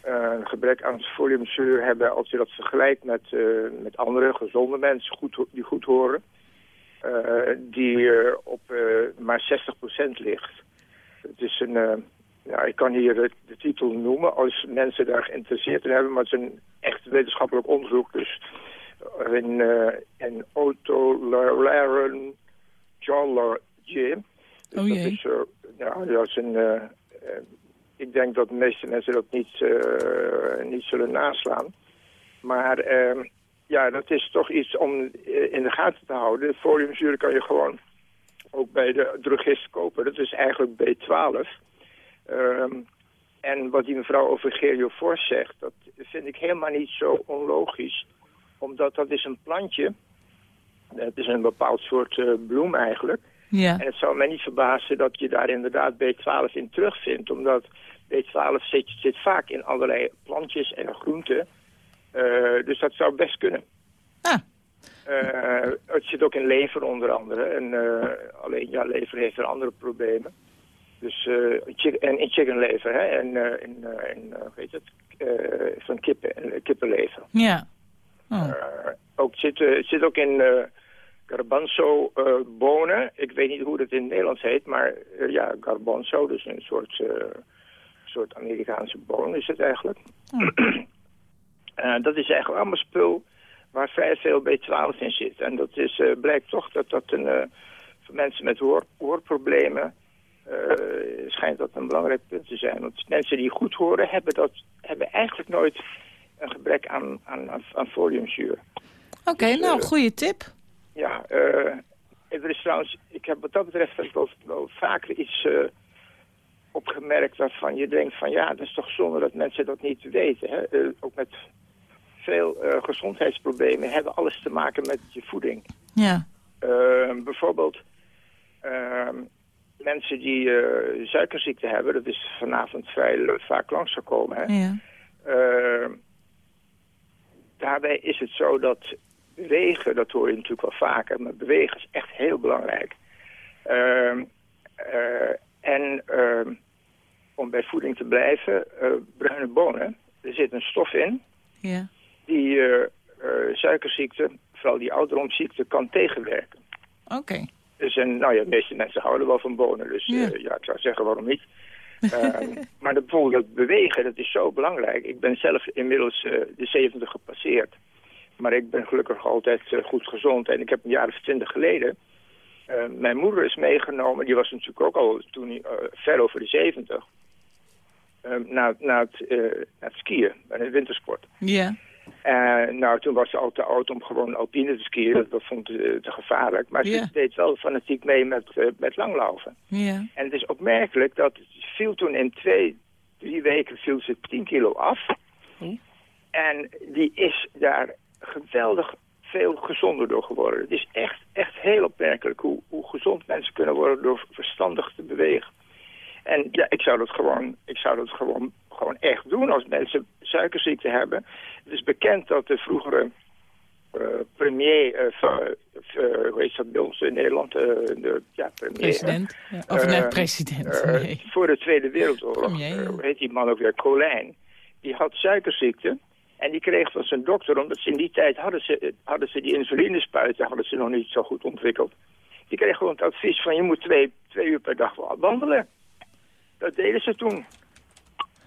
een gebrek aan foliumzuur hebben als je dat vergelijkt met, met andere gezonde mensen goed, die goed horen. die op maar 60% ligt. Het is een ja, ik kan hier de, de, titel noemen als mensen daar geïnteresseerd in hebben, maar het is een echt wetenschappelijk onderzoek. Dus in, uh, in otolaren Geology. Dus oh jee. Dat is, uh, ja, dat is een, uh, ik denk dat de meeste mensen dat niet, niet zullen naslaan. Maar ehm, ja, dat is toch iets om in de gaten te houden. Foliumzuur kan je gewoon ook bij de drogist kopen. Dat is eigenlijk B12. Um, en wat die mevrouw over Geriofors zegt, dat vind ik helemaal niet zo onlogisch. Omdat dat is een plantje, het is een bepaald soort uh, bloem eigenlijk. Ja. En het zou mij niet verbazen dat je daar inderdaad B12 in terugvindt. Omdat B12 zit, zit vaak in allerlei plantjes en groenten. Uh, dus dat zou best kunnen. Ah. Uh, het zit ook in lever onder andere. En alleen, ja, lever heeft er andere problemen. Dus en in chickenlever, hè, en in, in heet het, van kippen, kippenlever. Ja. Oh. ook zit, het zit ook in garbanzo bonen. Ik weet niet hoe dat in het Nederlands heet, maar ja, garbanzo, dus een soort, soort Amerikaanse boon is het eigenlijk. Dat is eigenlijk allemaal spul waar vrij veel B12 in zit. En dat is, blijkt toch dat dat een, voor mensen met hoor, hoorproblemen... Schijnt dat een belangrijk punt te zijn. Want mensen die goed horen hebben, dat, hebben eigenlijk nooit een gebrek aan, aan, aan foliumzuur. Oké, okay, dus, nou, goede tip. Ja, uh, er is trouwens, ik heb wat dat betreft wel, wel vaker iets opgemerkt waarvan je denkt van ja, dat is toch zonde dat mensen dat niet weten. Hè? ook met veel gezondheidsproblemen hebben alles te maken met je voeding. Ja. bijvoorbeeld... ehm mensen die eh, suikerziekte hebben, dat is vanavond vrij vaak langsgekomen. Hè? Ja. Eh, daarbij is het zo dat bewegen, dat hoor je natuurlijk wel vaker, maar bewegen is echt heel belangrijk. Ehm, eh, en ehm, om bij voeding te blijven, eh, bruine bonen, er zit een stof in Ja. die eh, suikerziekte, vooral die ouderdomsziekte, kan tegenwerken. Oké. Dus en, nou ja, de meeste mensen houden wel van bonen, dus Ja. ik zou zeggen waarom niet. Ehm, maar dat, bijvoorbeeld dat bewegen, dat is zo belangrijk. Ik ben zelf inmiddels de 70 gepasseerd. Maar ik ben gelukkig altijd eh, goed gezond. En ik heb een jaar of twintig geleden... eh, mijn moeder is meegenomen, die was natuurlijk ook al toen eh, ver over de 70... eh, naar, naar, het, naar het skiën, bij de wintersport. Ja. Eh, nou, toen was ze al te oud om gewoon alpine te skiën. Dat, dat vond ze te gevaarlijk. Maar ze deed wel fanatiek mee met, met langlaufen. Ja. En het is opmerkelijk dat het viel toen in twee, drie weken viel ze 10 kilo af. En die is daar geweldig veel gezonder door geworden. Het is echt, echt heel opmerkelijk hoe, hoe gezond mensen kunnen worden door verstandig te bewegen. En ja, ik zou dat gewoon, ik zou dat gewoon, gewoon echt doen als mensen suikerziekte hebben. Het is bekend dat de vroegere eh, premier, eh, van, eh, hoe heet dat bij ons in Nederland, eh, de ja, premier, President. Of president. Nee. voor de Tweede Wereldoorlog, hoe heet die man ook weer, Colijn, die had suikerziekte. En die kreeg van zijn dokter, omdat ze in die tijd hadden ze, hadden ze die insulinespuiten hadden ze nog niet zo goed ontwikkeld. Die kreeg gewoon het advies van je moet twee, twee uur per dag wandelen. Dat deden ze toen.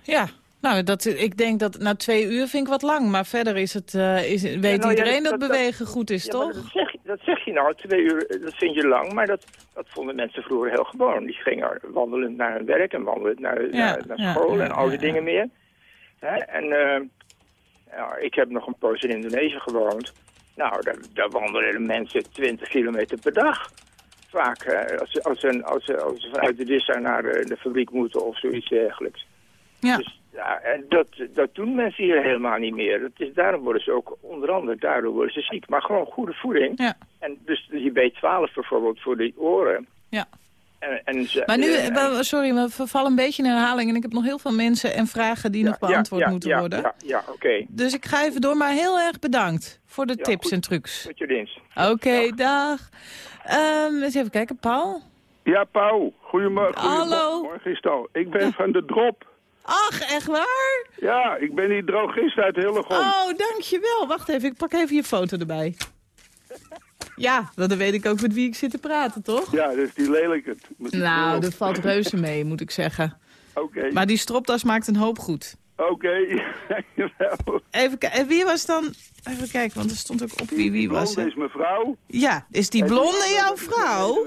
Ja, nou, dat, ik denk dat na twee uur vind ik wat lang. Maar verder is het, eh, is, weet nou iedereen dat, dat- dat- bewegen goed is, Ja, toch? dat, zeg, je- dat zeg je nou, twee uur, eh, dat vind je lang, maar dat, dat vonden mensen vroeger heel gewoon. Die gingen wandelend naar hun werk en wandelend naar, naar, school en al die dingen meer. Hè? En eh, ja, ik heb nog een poos in Indonesië gewoond. Nou, daar, daar wandelen de mensen 20 kilometer per dag. Vaak, als, ze, als, ze, als, ze, als ze vanuit de Dissa naar de, de fabriek moeten of zoiets dergelijks. Ja. Dus, ja, en dat, dat doen mensen hier helemaal niet meer. Dat is, daarom worden ze ook, onder andere daardoor worden ze ziek. Maar gewoon goede voeding. Ja. En dus die B12 bijvoorbeeld voor de oren. Ja. En, en ze, Maar nu, en- sorry, we vervallen een beetje in herhaling. En ik heb nog heel veel mensen en vragen die nog beantwoord ja, moeten ja, worden. Ja, ja oké. Dus ik ga even door, maar heel erg bedankt voor de Ja, tips goed. en trucs. Tot je dienst. Oké, dag. Ehm, eens even kijken, Paul. Ja, Pauw. Goedemorgen. Hallo. Morgen is het al. Ik ben van de drop. Ach, echt waar? Ja, ik ben die drogist uit Hillegom. Oh, dankjewel. Wacht even, ik pak even je foto erbij. Ja, dan weet ik ook met wie ik zit te praten, toch? Ja, dus die lelijke. Met die Nou, dat valt reuze mee, moet ik zeggen. Oké. Maar die stropdas maakt een hoop goed. Oké. Even kijken, wie was dan... Even kijken, want er stond ook op wie wie was. Hè? is mijn vrouw. Ja, is die blonde jouw vrouw?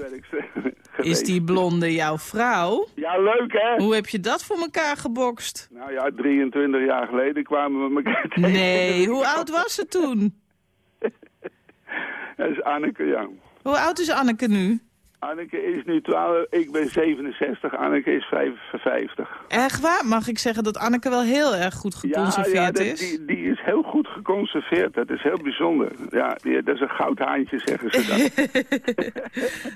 Is die blonde jouw vrouw? Ja, leuk hè? Hoe heb je dat voor elkaar gebokst? Nou ja, 23 jaar geleden kwamen we elkaar tegen. Nee, hoe oud was ze toen? Dat is Anneke, ja. Hoe oud is Anneke nu? Anneke is nu 12, ik ben 67, Anneke is 55. Echt waar? Mag ik zeggen dat Anneke wel heel erg goed geconserveerd ja, ja, dat- is? Die, die is heel goed geconserveerd. Dat is heel bijzonder. Ja, die, dat is een goud haantje, zeggen ze dan.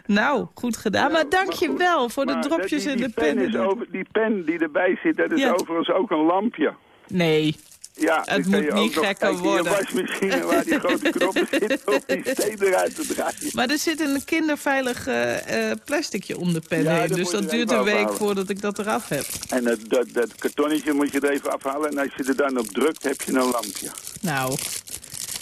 Nou, goed gedaan. maar dank je wel voor de dropjes dat- en de pen is over, die pen die erbij zit, dat is overigens ook een lampje. Nee, Ja, Het moet niet gekker worden. wasmachine waar die grote knoppen zitten om die steen eruit te draaien. maar er zit een kinderveilig eh, eh, plasticje om de pen Ja, heen. dat Dus dat duurt een week afhalen. voordat ik dat eraf heb. En dat, dat, dat kartonnetje moet je er even afhalen en als je er dan op drukt, heb je een lampje. Nou.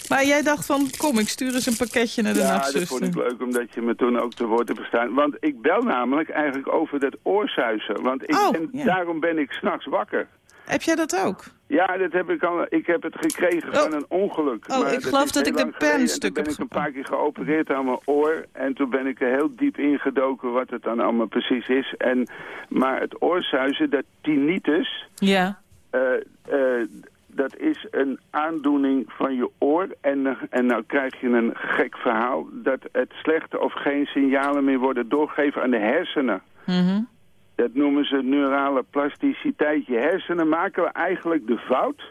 Maar jij dacht van, kom, ik stuur eens een pakketje naar de Ja, dat nachtzuster. vond ik leuk, omdat je me toen ook te woord hebt gestaan. Want ik bel namelijk eigenlijk over dat oorsuizen. Want ik Oh, ben, ja. daarom ben ik s'nachts wakker. Heb jij dat ook? Ja, dat heb ik al. Ik heb het gekregen Oh. van een ongeluk. Oh, maar ik geloof dat ik de lang geleden. penstuk En Toen ben heb ik een paar keer geopereerd aan mijn oor. En toen ben ik er heel diep ingedoken wat het dan allemaal precies is. En, maar het oorsuizen, dat tinnitus, Ja. eh, eh, dat is een aandoening van je oor. En, en nou krijg je een gek verhaal. Dat het slechte of geen signalen meer worden doorgegeven aan de hersenen. Mhm. Dat noemen ze neurale plasticiteit. Je hersenen maken eigenlijk de fout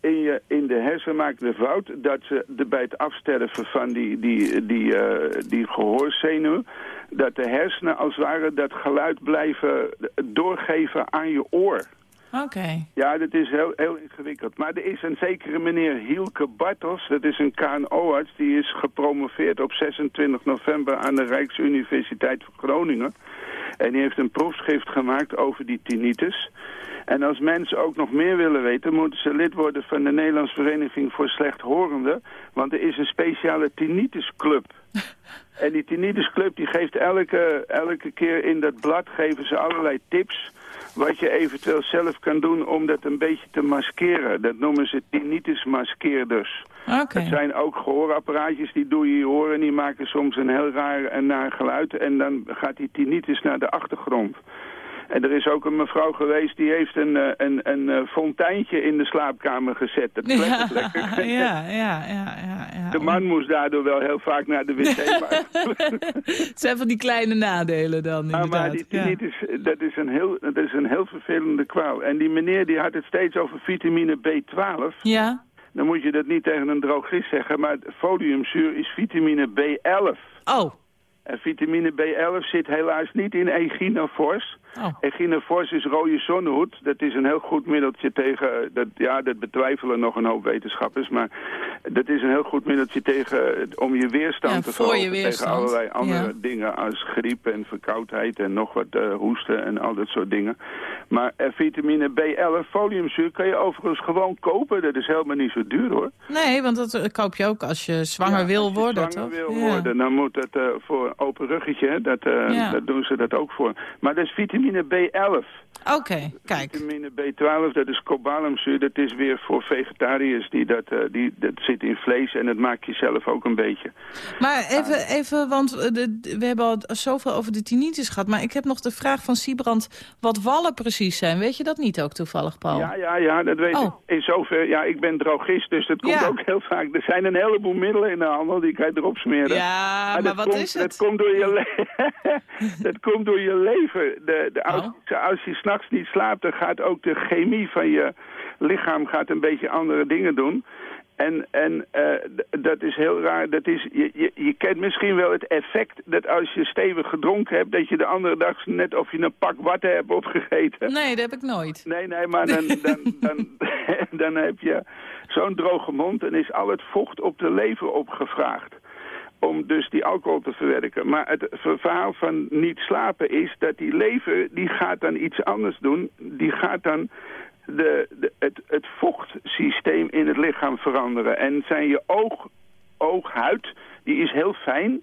in, je, in de hersen maken de fout dat ze bij het afsterven van die, die, die, eh, die gehoorzenuwen, dat de hersenen als het ware dat geluid blijven doorgeven aan je oor. Oké. Ja, dat is heel, heel ingewikkeld. Maar er is een zekere meneer Hielke Bartels, dat is een KNO-arts, die is gepromoveerd op 26 november aan de Rijksuniversiteit van Groningen. En die heeft een proefschrift gemaakt over die tinnitus. En als mensen ook nog meer willen weten, moeten ze lid worden van de Nederlandse Vereniging voor Slechthorenden. Want er is een speciale tinnitusclub. en die tinnitusclub die geeft elke, elke keer in dat blad geven ze allerlei tips wat je eventueel zelf kan doen om dat een beetje te maskeren. Dat noemen ze tinnitusmaskeerders. Oké. Het zijn ook gehoorapparaatjes, die doe je je oren en die maken soms een heel raar en naar geluid. En dan gaat die tinnitus naar de achtergrond. En er is ook een mevrouw geweest die heeft een, eh, een, een, eh, fonteintje in de slaapkamer gezet. Dat klettert lekker. Ja, ja, ja, ja, ja. De man moest daardoor wel heel vaak naar de wc. Het zijn van die kleine nadelen dan, Ah, inderdaad. maar die ja. tinnitus, dat, is een heel, dat is een heel vervelende kwaal. En die meneer die had het steeds over vitamine B12. Ja? Dan moet je dat niet tegen een drogist zeggen, maar foliumzuur is vitamine B11. Oh. En vitamine B11 zit helaas niet in echinofors. Oh. Echinofors is rode zonnehoed. Dat is een heel goed middeltje tegen... Dat, ja, dat betwijfelen nog een hoop wetenschappers. Maar dat is een heel goed middeltje tegen... om je weerstand Ja, te voor je verhogen tegen allerlei andere Ja. dingen... als griep en verkoudheid en nog wat eh, hoesten en al dat soort dingen. Maar eh, vitamine B11, foliumzuur, kan je overigens gewoon kopen. Dat is helemaal niet zo duur hoor. Nee, want dat eh, koop je ook als je zwanger wil worden, zwanger toch? wil worden, dan moet dat eh, voor open ruggetje, dat, eh, Ja. dat doen ze dat ook voor. Maar dat is vitamine B11. Oké, kijk. Vitamine B12, dat is kobalumzuur, dat is weer voor vegetariërs. Die dat, eh, die, dat zit in vlees en dat maak je zelf ook een beetje. Maar even, even want eh, de, we hebben al zoveel over de tinnitus gehad... maar ik heb nog de vraag van Siebrand wat wallen precies zijn. Weet je dat niet ook toevallig, Paul? Ja, ja, ja, dat weet Oh. ik. In zover, ja, ik ben drogist, dus dat komt Ja. ook heel vaak. Er zijn een heleboel middelen in de handel, die kan je erop smeren. Ja, maar wat komt, is het? Dat komt door je, dat komt door je lever. De, de, als, Oh. als je s'nachts niet slaapt, dan gaat ook de chemie van je lichaam gaat een beetje andere dingen doen. En, en eh, dat is heel raar. Dat is, je, je, je kent misschien wel het effect dat als je stevig gedronken hebt... dat je de andere dag net of je een pak watten hebt opgegeten. Nee, dat heb ik nooit. Nee, nee, maar dan, dan, dan, dan heb je zo'n droge mond en is al het vocht op de lever opgevraagd. Om dus die alcohol te verwerken. Maar het ver- verhaal van niet slapen is dat die lever, die gaat dan iets anders doen. Die gaat dan de, de, het, het vochtsysteem in het lichaam veranderen. En zijn je oog, ooghuid, die is heel fijn.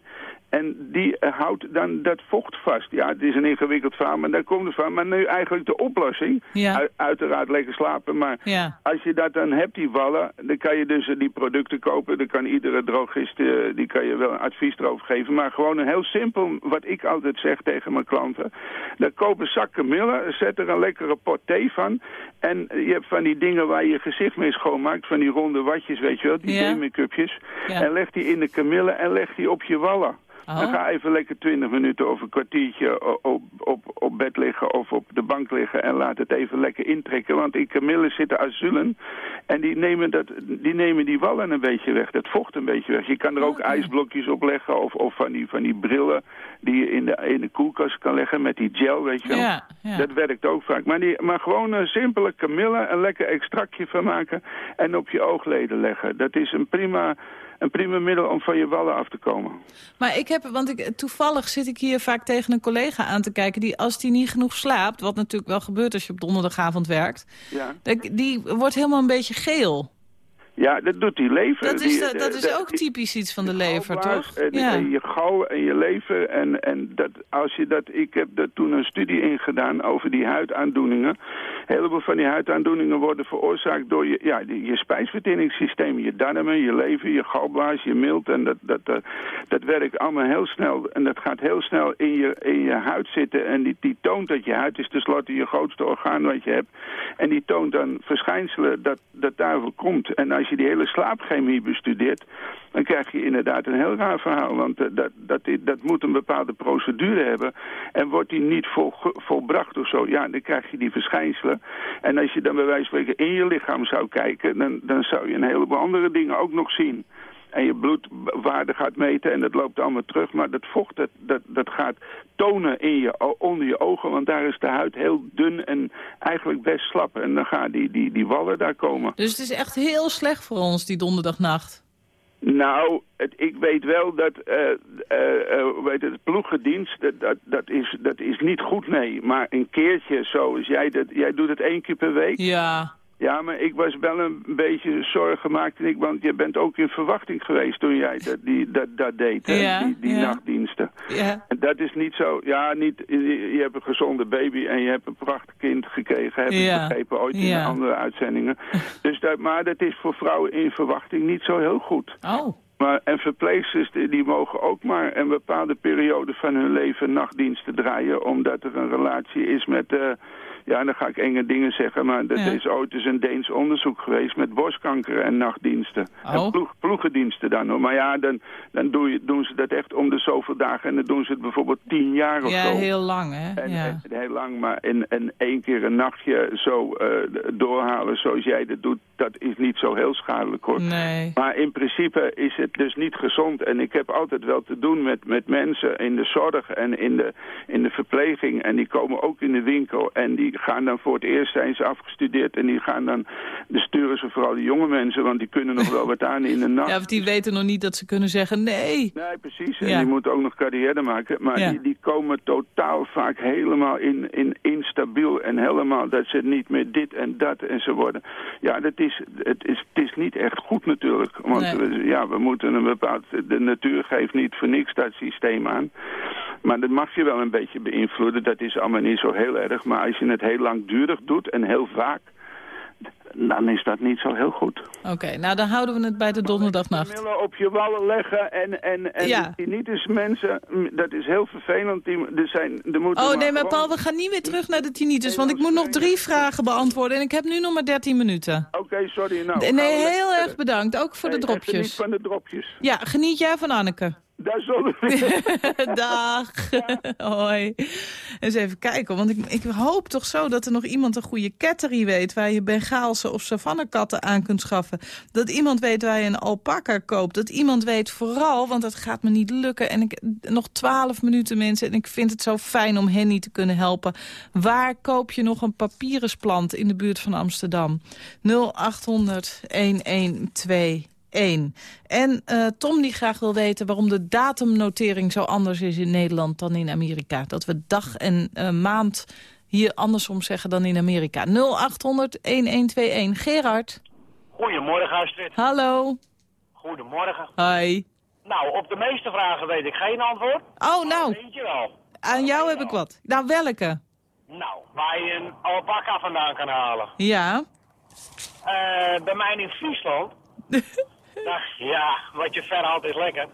En die eh, houdt dan dat vocht vast. Ja, het is een ingewikkeld verhaal, maar daar komt het van. Maar nu eigenlijk de oplossing. Ja. Uiteraard lekker slapen, maar Ja. als je dat dan hebt, die wallen, dan kan je dus eh, die producten kopen. Dan kan iedere drogist, eh, die kan je wel een advies erover geven. Maar gewoon een heel simpel, wat ik altijd zeg tegen mijn klanten. Dan koop een zak kamille, zet er een lekkere pot thee van. En je hebt van die dingen waar je gezicht mee schoonmaakt. Van die ronde watjes, weet je wel, die Ja. make-upjes. Ja. En leg die in de kamille en leg die op je wallen. Oh. Dan ga even lekker 20 minuten of een kwartiertje op, op, op bed liggen of op de bank liggen en laat het even lekker intrekken. Want in kamillen zitten azulen en die nemen, dat, die nemen die wallen een beetje weg, dat vocht een beetje weg. Je kan er ook ijsblokjes op leggen of, of van, die, van die brillen die je in de, in de koelkast kan leggen met die gel, weet je wel. Dat werkt ook vaak. Maar, die, maar gewoon een simpele kamille, een lekker extractje van maken en op je oogleden leggen. Dat is een prima, een prima middel om van je wallen af te komen. Maar ik heb, want ik, toevallig zit ik hier vaak tegen een collega aan te kijken... die als die niet genoeg slaapt, wat natuurlijk wel gebeurt als je op donderdagavond werkt... Ja. die wordt helemaal een beetje geel. Ja, dat doet die lever. Dat is, Die- dat is ook typisch iets van de lever, toch? En, Ja. en je gal en je lever. En, en dat, als je dat, ik heb er toen een studie in gedaan over die huidaandoeningen. Een heleboel van die huidaandoeningen worden veroorzaakt door je, ja, je spijsverteringssysteem. Je darmen, je lever, je galblaas, je milt. En dat, dat, eh, dat werkt allemaal heel snel. En dat gaat heel snel in je, in je huid zitten. En die, die toont dat je huid is tenslotte je grootste orgaan wat je hebt. En die toont dan verschijnselen dat dat daarvoor komt. En als als je die hele slaapchemie bestudeert, dan krijg je inderdaad een heel raar verhaal. Want eh, dat, dat, dat moet een bepaalde procedure hebben. En wordt die niet vol, volbracht of zo, ja, dan krijg je die verschijnselen. En als je dan bij wijze van spreken in je lichaam zou kijken, dan, dan zou je een heleboel andere dingen ook nog zien en je bloedwaarde gaat meten en dat loopt allemaal terug. Maar dat vocht, dat, dat, dat gaat tonen in je, onder je ogen, want daar is de huid heel dun en eigenlijk best slap. En dan gaan die, die, die wallen daar komen. Dus het is echt heel slecht voor ons, die donderdagnacht. Nou, het, ik weet wel dat uh, uh, weet het, ploegendienst, dat, dat, dat, is, dat is niet goed, nee. Maar een keertje zoals jij, dat, jij doet het één keer per week. Ja. Ja, maar ik was wel een beetje zorgen gemaakt. En ik, want je bent ook in verwachting geweest toen jij dat, die, dat, dat deed, hè? die, die nachtdiensten. Ja. En dat is niet zo, ja, niet, je, je, hebt een gezonde baby en je hebt een prachtig kind gekregen, heb ik begrepen ooit in andere uitzendingen. dus dat, maar dat is voor vrouwen in verwachting niet zo heel goed. Oh. Maar, en verpleegsters die mogen ook maar een bepaalde periode van hun leven nachtdiensten draaien... omdat er een relatie is met... Uh, ja, dan ga ik enge dingen zeggen, maar dat is ooit eens een Deens onderzoek geweest met borstkanker en nachtdiensten. Oh. En ploeg, ploegendiensten dan nog. Maar ja, dan, dan doe je, doen ze dat echt om de zoveel dagen en dan doen ze het bijvoorbeeld tien jaar of ja, zo. Ja, heel lang hè. En, ja. en, heel lang, maar en, en één keer een nachtje zo uh, doorhalen zoals jij dat doet, dat is niet zo heel schadelijk hoor. Nee. Maar in principe is het dus niet gezond. En ik heb altijd wel te doen met, met mensen in de zorg en in de, in de verpleging. En die komen ook in de winkel en die gaan dan voor het eerst zijn ze afgestudeerd. En die gaan dan, de sturen ze vooral de jonge mensen, want die kunnen nog wel wat aan in de nacht. Ja, want die weten nog niet dat ze kunnen zeggen nee. Nee, precies. En ja. die moeten ook nog carrière maken. Maar ja. die, die komen totaal vaak helemaal in, in instabiel. En helemaal dat ze niet meer dit en dat en ze worden. Ja, dat is, het, is, het is niet echt goed natuurlijk. Want nee. ja, we moeten een bepaald... De natuur geeft niet voor niks dat systeem aan. Maar dat mag je wel een beetje beïnvloeden. Dat is allemaal niet zo heel erg. Maar als je het heel langdurig doet en heel vaak... dan is dat niet zo heel goed. Oké, okay, nou dan houden we het bij de donderdagnacht. Millen op je wallen leggen en, en, en ja. die niet eens mensen, dat is heel vervelend. Die, er zijn, er moeten oh maar nee, maar gewoon... Paul, we gaan niet meer terug naar de tinnitus, want ik moet nog drie vragen beantwoorden en ik heb nu nog maar 13 minuten. Oké, okay, sorry. Nou, nee, heel erg bedankt, ook voor hey, de dropjes. Niet van de dropjes. Ja, geniet jij van Anneke. Daar zullen we. Dag. Hoi. Eens even kijken, want ik, ik hoop toch zo dat er nog iemand een goede ketterie weet... waar je Bengaalse of savannekatten aan kunt schaffen. Dat iemand weet waar je een alpaca koopt. Dat iemand weet vooral, want dat gaat me niet lukken... en ik, nog twaalf minuten mensen en ik vind het zo fijn om Henny te kunnen helpen. Waar koop je nog een papierensplant in de buurt van Amsterdam? 0800 1121. En uh, Tom die graag wil weten waarom de datumnotering zo anders is in Nederland dan in Amerika. Dat we dag en uh, maand hier andersom zeggen dan in Amerika. 0800-1121. Gerard. Goedemorgen Astrid. Hallo. Goedemorgen. Hoi. Nou, op de meeste vragen weet ik geen antwoord. Oh, nou. Weet je wel. Aan jou heb ik wat. Nou, welke? Nou, waar je een alpaca vandaan kan halen. Ja. Uh, bij mij in Friesland... Ja, wat je ver haalt is lekker.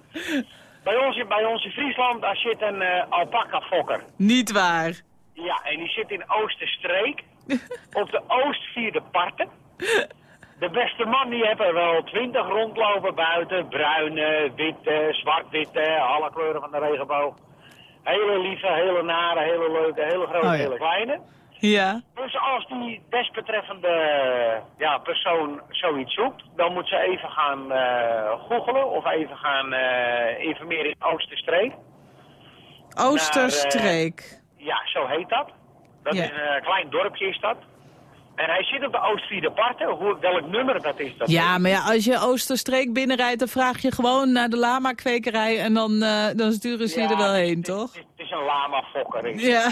Bij ons, bij ons in Friesland, daar zit een uh, alpaca-fokker. Niet waar. Ja, en die zit in Oosterstreek. op de Oostvierde Parten. De beste man, die heeft er wel twintig rondlopen buiten. Bruine, witte, zwart-witte, alle kleuren van de regenboog. Hele lieve, hele nare, hele leuke, hele grote, oh, ja. hele kleine. Ja. Dus als die desbetreffende ja, persoon zoiets zoekt, dan moet ze even gaan uh, googelen of even gaan uh, informeren in Oosterstreek. Oosterstreek? Naar, uh, ja, zo heet dat. Dat ja. is een klein dorpje is dat. En hij zit op de Oostvierde Parten. Hoe, welk nummer dat is dat? Ja, maar ja, als je Oosterstreek binnenrijdt, dan vraag je gewoon naar de lama-kwekerij en dan, uh, dan sturen ze ja, je er wel heen, het, toch? Het, het is een lama-fokker. Ja.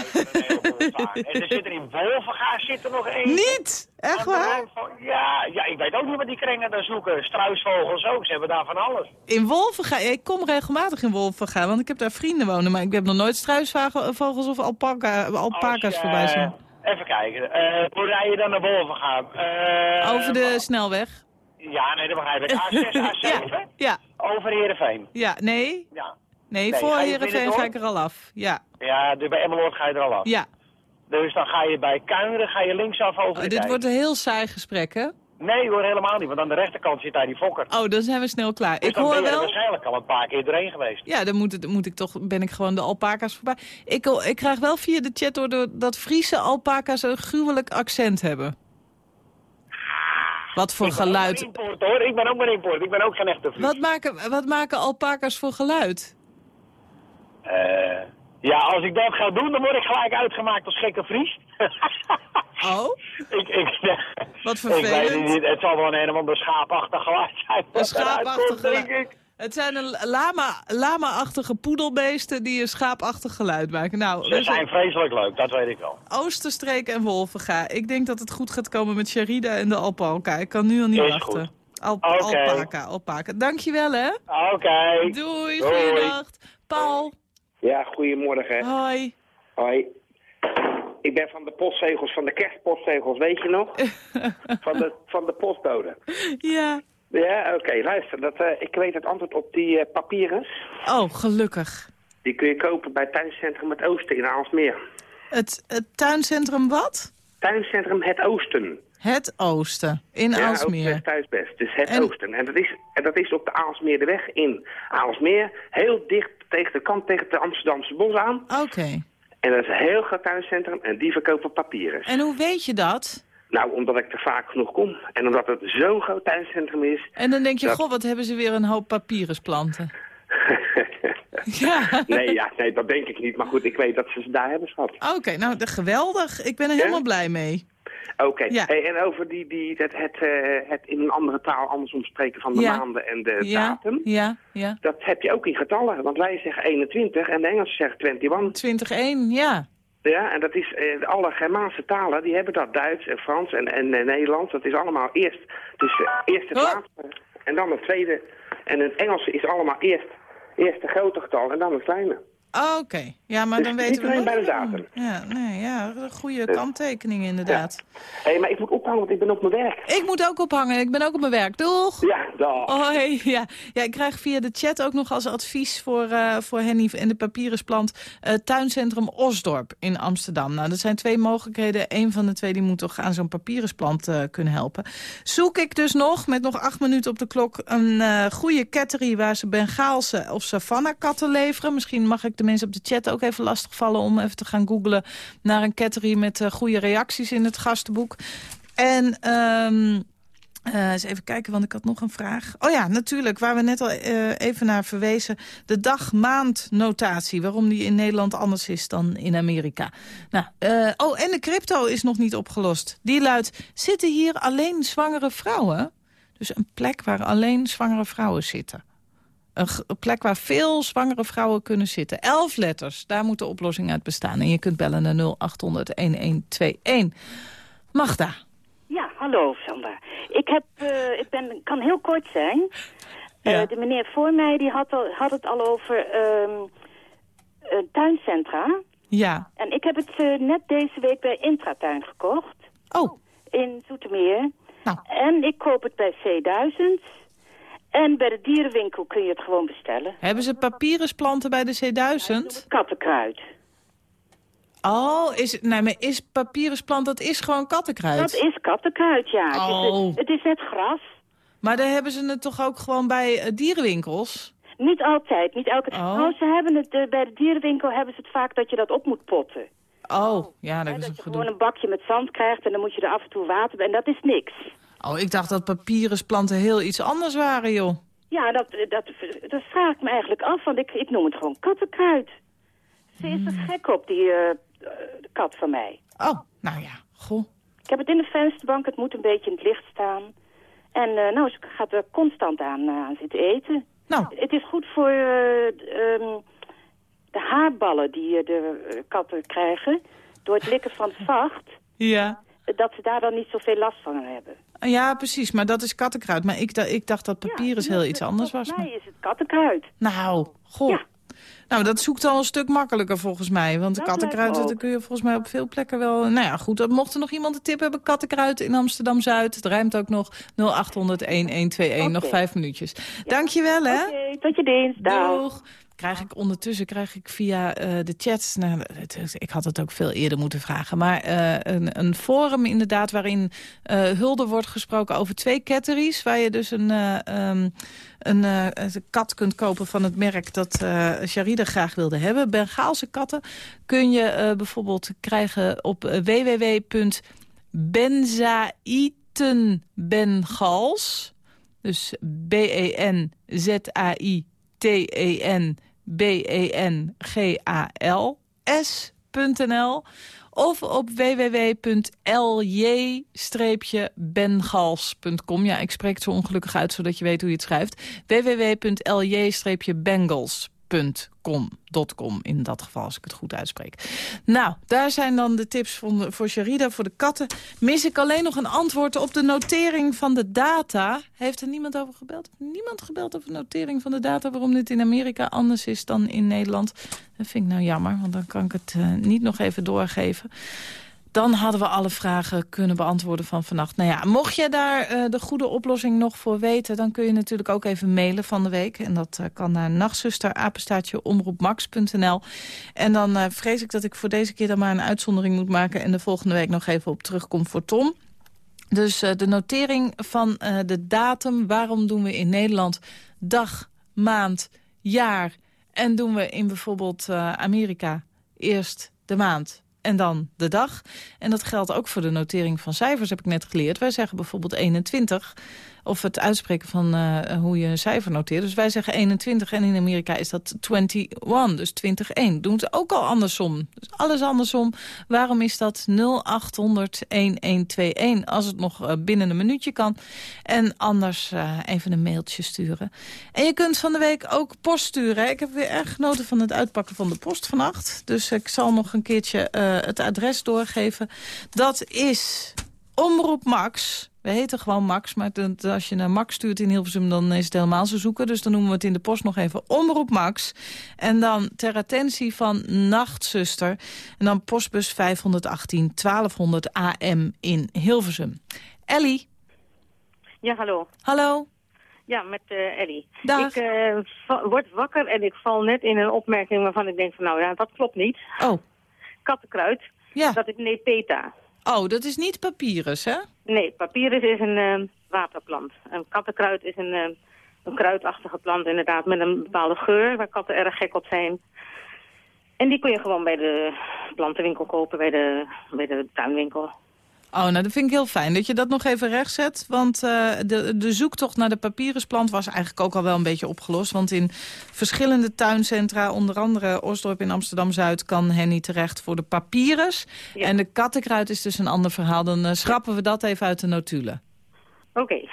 en er zit er in Wolvenga zit er nog één. Niet? Echt waar? Ja, ja, ik weet ook niet wat die kringen daar zoeken. Struisvogels ook, ze hebben daar van alles. In Wolvenga? Ik kom regelmatig in Wolvenga, want ik heb daar vrienden wonen, maar ik heb nog nooit struisvogels of alpaca, alpaca's voorbij zien. Even kijken. Uh, hoe rij je dan naar boven gaan? Uh, Over de snelweg? Ja, nee, dat begrijp ik. A6, A7? ja, ja. Over Heerenveen? Ja, nee. Ja. Nee, nee voor Heerenveen ga ik er al af. Ja. Ja, dus bij Emmeloord ga je er al af? Ja. Dus dan ga je bij Kuineren, ga je linksaf over oh, Dit wordt een heel saai gesprek, hè? Nee hoor, helemaal niet. Want aan de rechterkant zit daar die fokker. Oh, dan zijn we snel klaar. Dus ik dan hoor ben je wel... waarschijnlijk al een paar keer doorheen geweest. Ja, dan moet, het, moet ik toch, ben ik gewoon de alpaca's voorbij. Ik, ik krijg wel via de chat door dat Friese alpaca's een gruwelijk accent hebben. Wat voor Ik ben ook geluid. import hoor, ik ben ook maar import. Ik ben ook geen echte Fries. Wat maken, wat maken alpaca's voor geluid? Eh, ja, als ik dat ga doen, dan word ik gelijk uitgemaakt als gekke Fries. oh? ik, ik, Wat Ik weet het vervelend. niet, het zal wel een een of ander schaapachtig geluid zijn. Een schaapachtig denk geluid. ik. Het zijn een lama- lama-achtige poedelbeesten die een schaapachtig geluid maken. Nou, Ze zijn vreselijk leuk, dat weet ik wel. Oosterstreek en Wolvenga. Ik denk dat het goed gaat komen met Sharida en de alpaca. Ik kan nu al niet Is wachten. goed. Al Oké. Alpaca, alpaca. Dankjewel, hè? Oké. Doei, Doei. goeiedag. Paul, Ja, goedemorgen. hoi. Hoi. Ik ben van de postzegels, van de kerstpostzegels, weet je nog? van, de, van de postbode. Ja. Ja, oké, luister. Dat, eh, ik weet het antwoord op die eh, papieren. Oh, gelukkig. Die kun je kopen bij Tuincentrum Het Oosten in Aalsmeer. Het, het tuincentrum wat? Tuincentrum Het Oosten. Het Oosten, in ja, Aalsmeer. Oost, thuisbest. Dus Het En- Oosten. En dat, is, en dat is op de Aalsmeerdeweg in Aalsmeer. Heel dicht tegen de kant tegen de Amsterdamse bos aan. Oké. En dat is een heel groot tuincentrum en die verkopen papieren. En hoe weet je dat? Nou, omdat ik er vaak genoeg kom. En omdat het zo'n groot tuincentrum is. En dan denk je, dat- goh, wat hebben ze weer een hoop papierensplanten. ja. nee, ja, nee, dat denk ik niet. Maar goed, ik weet dat ze ze daar hebben, schat. Oké, nou, geweldig. Ik ben er helemaal blij mee. Oké, Ja. hey, en over die, die, het, het, eh, het in een andere taal andersom spreken van de Ja. maanden en de Ja, datum. ja, ja. Dat heb je ook in getallen, want wij zeggen 21 en de Engelsen zeggen 21. 20-1, ja. Ja, en dat is, eh, alle Germaanse talen, die hebben dat Duits en Frans en, en, eh, Nederlands. Dat is allemaal eerst, dus eh, eerst het Oh. laatste en dan het tweede. En het Engelse is allemaal eerst, eerst het grote getal en dan het kleine. Oké, ja, maar Dus dan niet weten we... alleen bij de datum. Ja, nee, ja, goede Dus- kanttekening inderdaad. Hé, maar ik moet ophangen, want ik ben op mijn werk. Ik moet ook ophangen, ik ben ook op mijn werk. Doeg! Ja, dag. Hoi, ja. ja, ik krijg via de chat ook nog als advies voor, eh, voor Henny en de papierensplant... eh, tuincentrum Osdorp in Amsterdam. Nou, dat zijn twee mogelijkheden. Eén van de twee die moet toch aan zo'n papierensplant eh, kunnen helpen. Zoek ik dus nog, met nog acht minuten op de klok... een goede cattery waar ze Bengaalse of Savannah-katten leveren. Misschien mag ik de mensen op de chat ook even lastigvallen... om even te gaan googlen naar een cattery met eh, goede reacties in het gastenboek. En... ehm eh, eens even kijken, want ik had nog een vraag. Oh ja, natuurlijk, waar we net al eh, even naar verwezen. De dag-maand-notatie, waarom die in Nederland anders is dan in Amerika. Nou, oh, en de crypto is nog niet opgelost. Die luidt, zitten hier alleen zwangere vrouwen? Dus een plek waar alleen zwangere vrouwen zitten. Een, plek waar veel zwangere vrouwen kunnen zitten. Elf letters, daar moet de oplossing uit bestaan. En je kunt bellen naar 0800-1121. Magda. Ja, hallo Sandra. Ik, heb, eh, ik ben, kan heel kort zijn. Eh, de meneer voor mij die had, al, had het al over eh, tuincentra. Ja. En ik heb het eh, net deze week bij Intratuin gekocht. Oh. In Zoetermeer. Nou. En ik koop het bij C1000. En bij de dierenwinkel kun je het gewoon bestellen. Hebben ze papierensplanten bij de C1000? Kattenkruid. Oh, is, het- nee, maar is papierensplant, dat is gewoon kattenkruid? Dat is kattenkruid, ja. Het, is, Oh. het, is net gras. Maar daar hebben ze het toch ook gewoon bij eh, dierenwinkels? Niet altijd, niet elke... Oh. Oh, ze hebben het, eh, bij de dierenwinkel hebben ze het vaak dat je dat op moet potten. Oh, ja, dat is een Dat je gedoe. gewoon een bakje met zand krijgt en dan moet je er af en toe water bij. En dat is niks. Oh, ik dacht dat papierensplanten heel iets anders waren, joh. Ja, dat, dat, dat vraag ik me eigenlijk af, want ik, ik noem het gewoon kattenkruid. Ze is er gek op, die eh, eh, kat van mij. Oh, nou ja, goh. Ik heb het in de vensterbank, het moet een beetje in het licht staan. En eh, nou, ze gaat er constant aan, aan zitten eten. Nou. Het is goed voor eh, ehm, de haarballen die de katten krijgen. Door het likken van het vacht, Ja. Dat ze daar dan niet zoveel last van hebben. Ja, precies, maar dat is kattenkruid. Maar ik, ik dacht dat papier is heel iets anders was. Mij is het kattenkruid. Nou, goh. Nou, dat zoekt al een stuk makkelijker volgens mij. Want Dat kattenkruid, dat kun je volgens mij op veel plekken wel... Nou ja, goed, mocht er nog iemand een tip hebben. Kattenkruid in Amsterdam-Zuid. Het ruimt ook nog 0800-1121. Nog vijf minuutjes. Dankjewel, hè? Oké, tot je dienst. Doeg. Krijg ik ondertussen krijg ik via uh, de chats... Nou, het, ik had het ook veel eerder moeten vragen... maar uh, een, een, forum inderdaad waarin uh, hulde wordt gesproken over twee catteries... waar je dus een, um, een, een, kat kunt kopen van het merk dat Sharida graag wilde hebben. Bengaalse katten kun je bijvoorbeeld krijgen op www.benzaitenbengals... Dus B-E-N-Z-A-I-T-E-N-B-E-N-G-A-L-S.nl of op www.lj-bengals.com. Ja, ik spreek het zo ongelukkig uit, zodat je weet hoe je het schrijft. www.lj-bengals.com com, in dat geval, als ik het goed uitspreek. Nou, daar zijn dan de tips voor, voor Sharida, voor de katten. Mis ik alleen nog een antwoord op de notering van de data. Heeft er niemand over gebeld? Niemand gebeld over notering van de data... waarom dit in Amerika anders is dan in Nederland? Dat vind ik nou jammer, want dan kan ik het uh, niet nog even doorgeven. Dan hadden we alle vragen kunnen beantwoorden van vannacht. Nou ja, mocht je daar uh, de goede oplossing nog voor weten... dan kun je natuurlijk ook even mailen van de week. En dat uh, kan naar nachtzuster, omroepmax.nl. En dan uh, vrees ik dat ik voor deze keer dan maar een uitzondering moet maken... en de volgende week nog even op terugkom voor Tom. Dus de notering van de datum. Waarom doen we in Nederland dag, maand, jaar... en doen we in bijvoorbeeld Amerika eerst de maand en dan de dag. En dat geldt ook voor de notering van cijfers, heb ik net geleerd. Wij zeggen bijvoorbeeld 21 of het uitspreken van uh, hoe je een cijfer noteert. Dus wij zeggen 21 en in Amerika is dat 21, dus 21. Doen ze ook al andersom. Dus alles andersom. Waarom is dat 0800 1121 als het nog uh, binnen een minuutje kan? En anders uh, even een mailtje sturen. En je kunt van de week ook post sturen. Ik heb weer erg genoten van het uitpakken van de post vannacht. Dus ik zal nog een keertje het adres doorgeven. Dat is Omroep Max... We heten gewoon Max, maar als je naar Max stuurt in Hilversum... dan is het helemaal zo zoeken. Dus dan noemen we het in de post nog even Omroep Max. En dan ter attentie van Nachtzuster. En dan postbus 518 1200 AM in Hilversum. Ellie? Ja, hallo. Hallo. Ja, met uh, Ellie. Dag. Ik uh, word wakker en ik val net in een opmerking waarvan ik denk van... nou ja, dat klopt niet. Oh. Kattenkruid. Ja. Dat is nepeta. Oh, dat is niet papyrus, hè? Nee, papyrus is een uh, waterplant. Een kattenkruid is een, uh, een kruidachtige plant inderdaad met een bepaalde geur waar katten erg gek op zijn. En die kun je gewoon bij de plantenwinkel kopen, bij de, bij de tuinwinkel. Oh, nou dat vind ik heel fijn dat je dat nog even rechtzet. Want uh, de, de zoektocht naar de papierensplant was eigenlijk ook al wel een beetje opgelost. Want in verschillende tuincentra, onder andere Osdorp in Amsterdam-Zuid... kan Henny terecht voor de papyrus. Ja. En de kattenkruid is dus een ander verhaal. Dan uh, schrappen we dat even uit de notulen. Oké. Okay.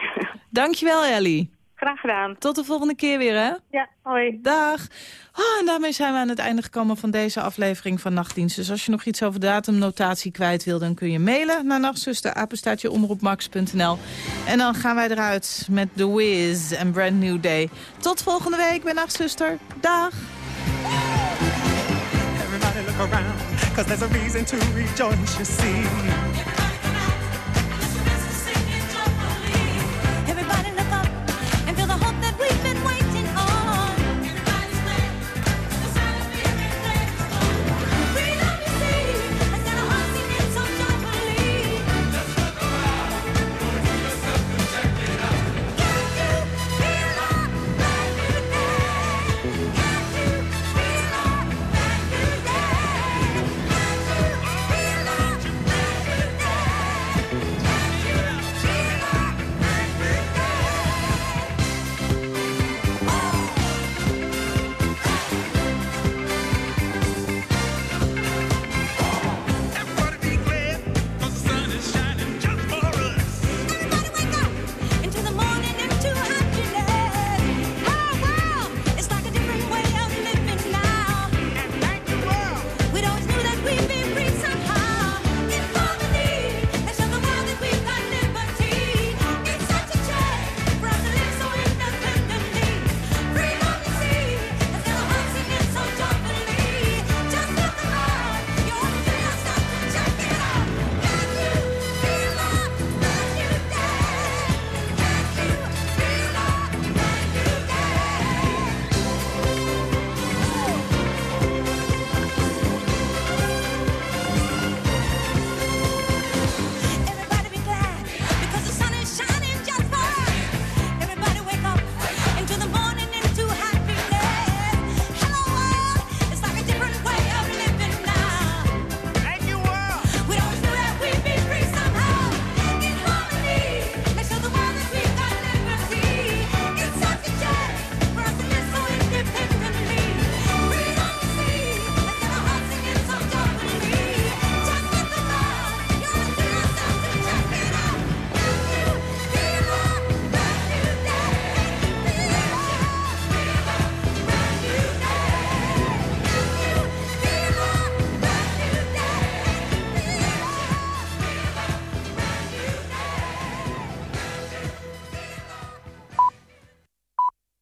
Dankjewel, Ellie. Graag gedaan. Tot de volgende keer weer, hè? Ja, hoi. Dag. Oh, en daarmee zijn we aan het einde gekomen van deze aflevering van Nachtdienst. Dus als je nog iets over datumnotatie kwijt wil... dan kun je mailen naar nachtzuster, omroepmax.nl. En dan gaan wij eruit met The Wiz en Brand New Day. Tot volgende week bij Nachtzuster. Dag. Everybody look around, cause there's a reason to rejoice, you see.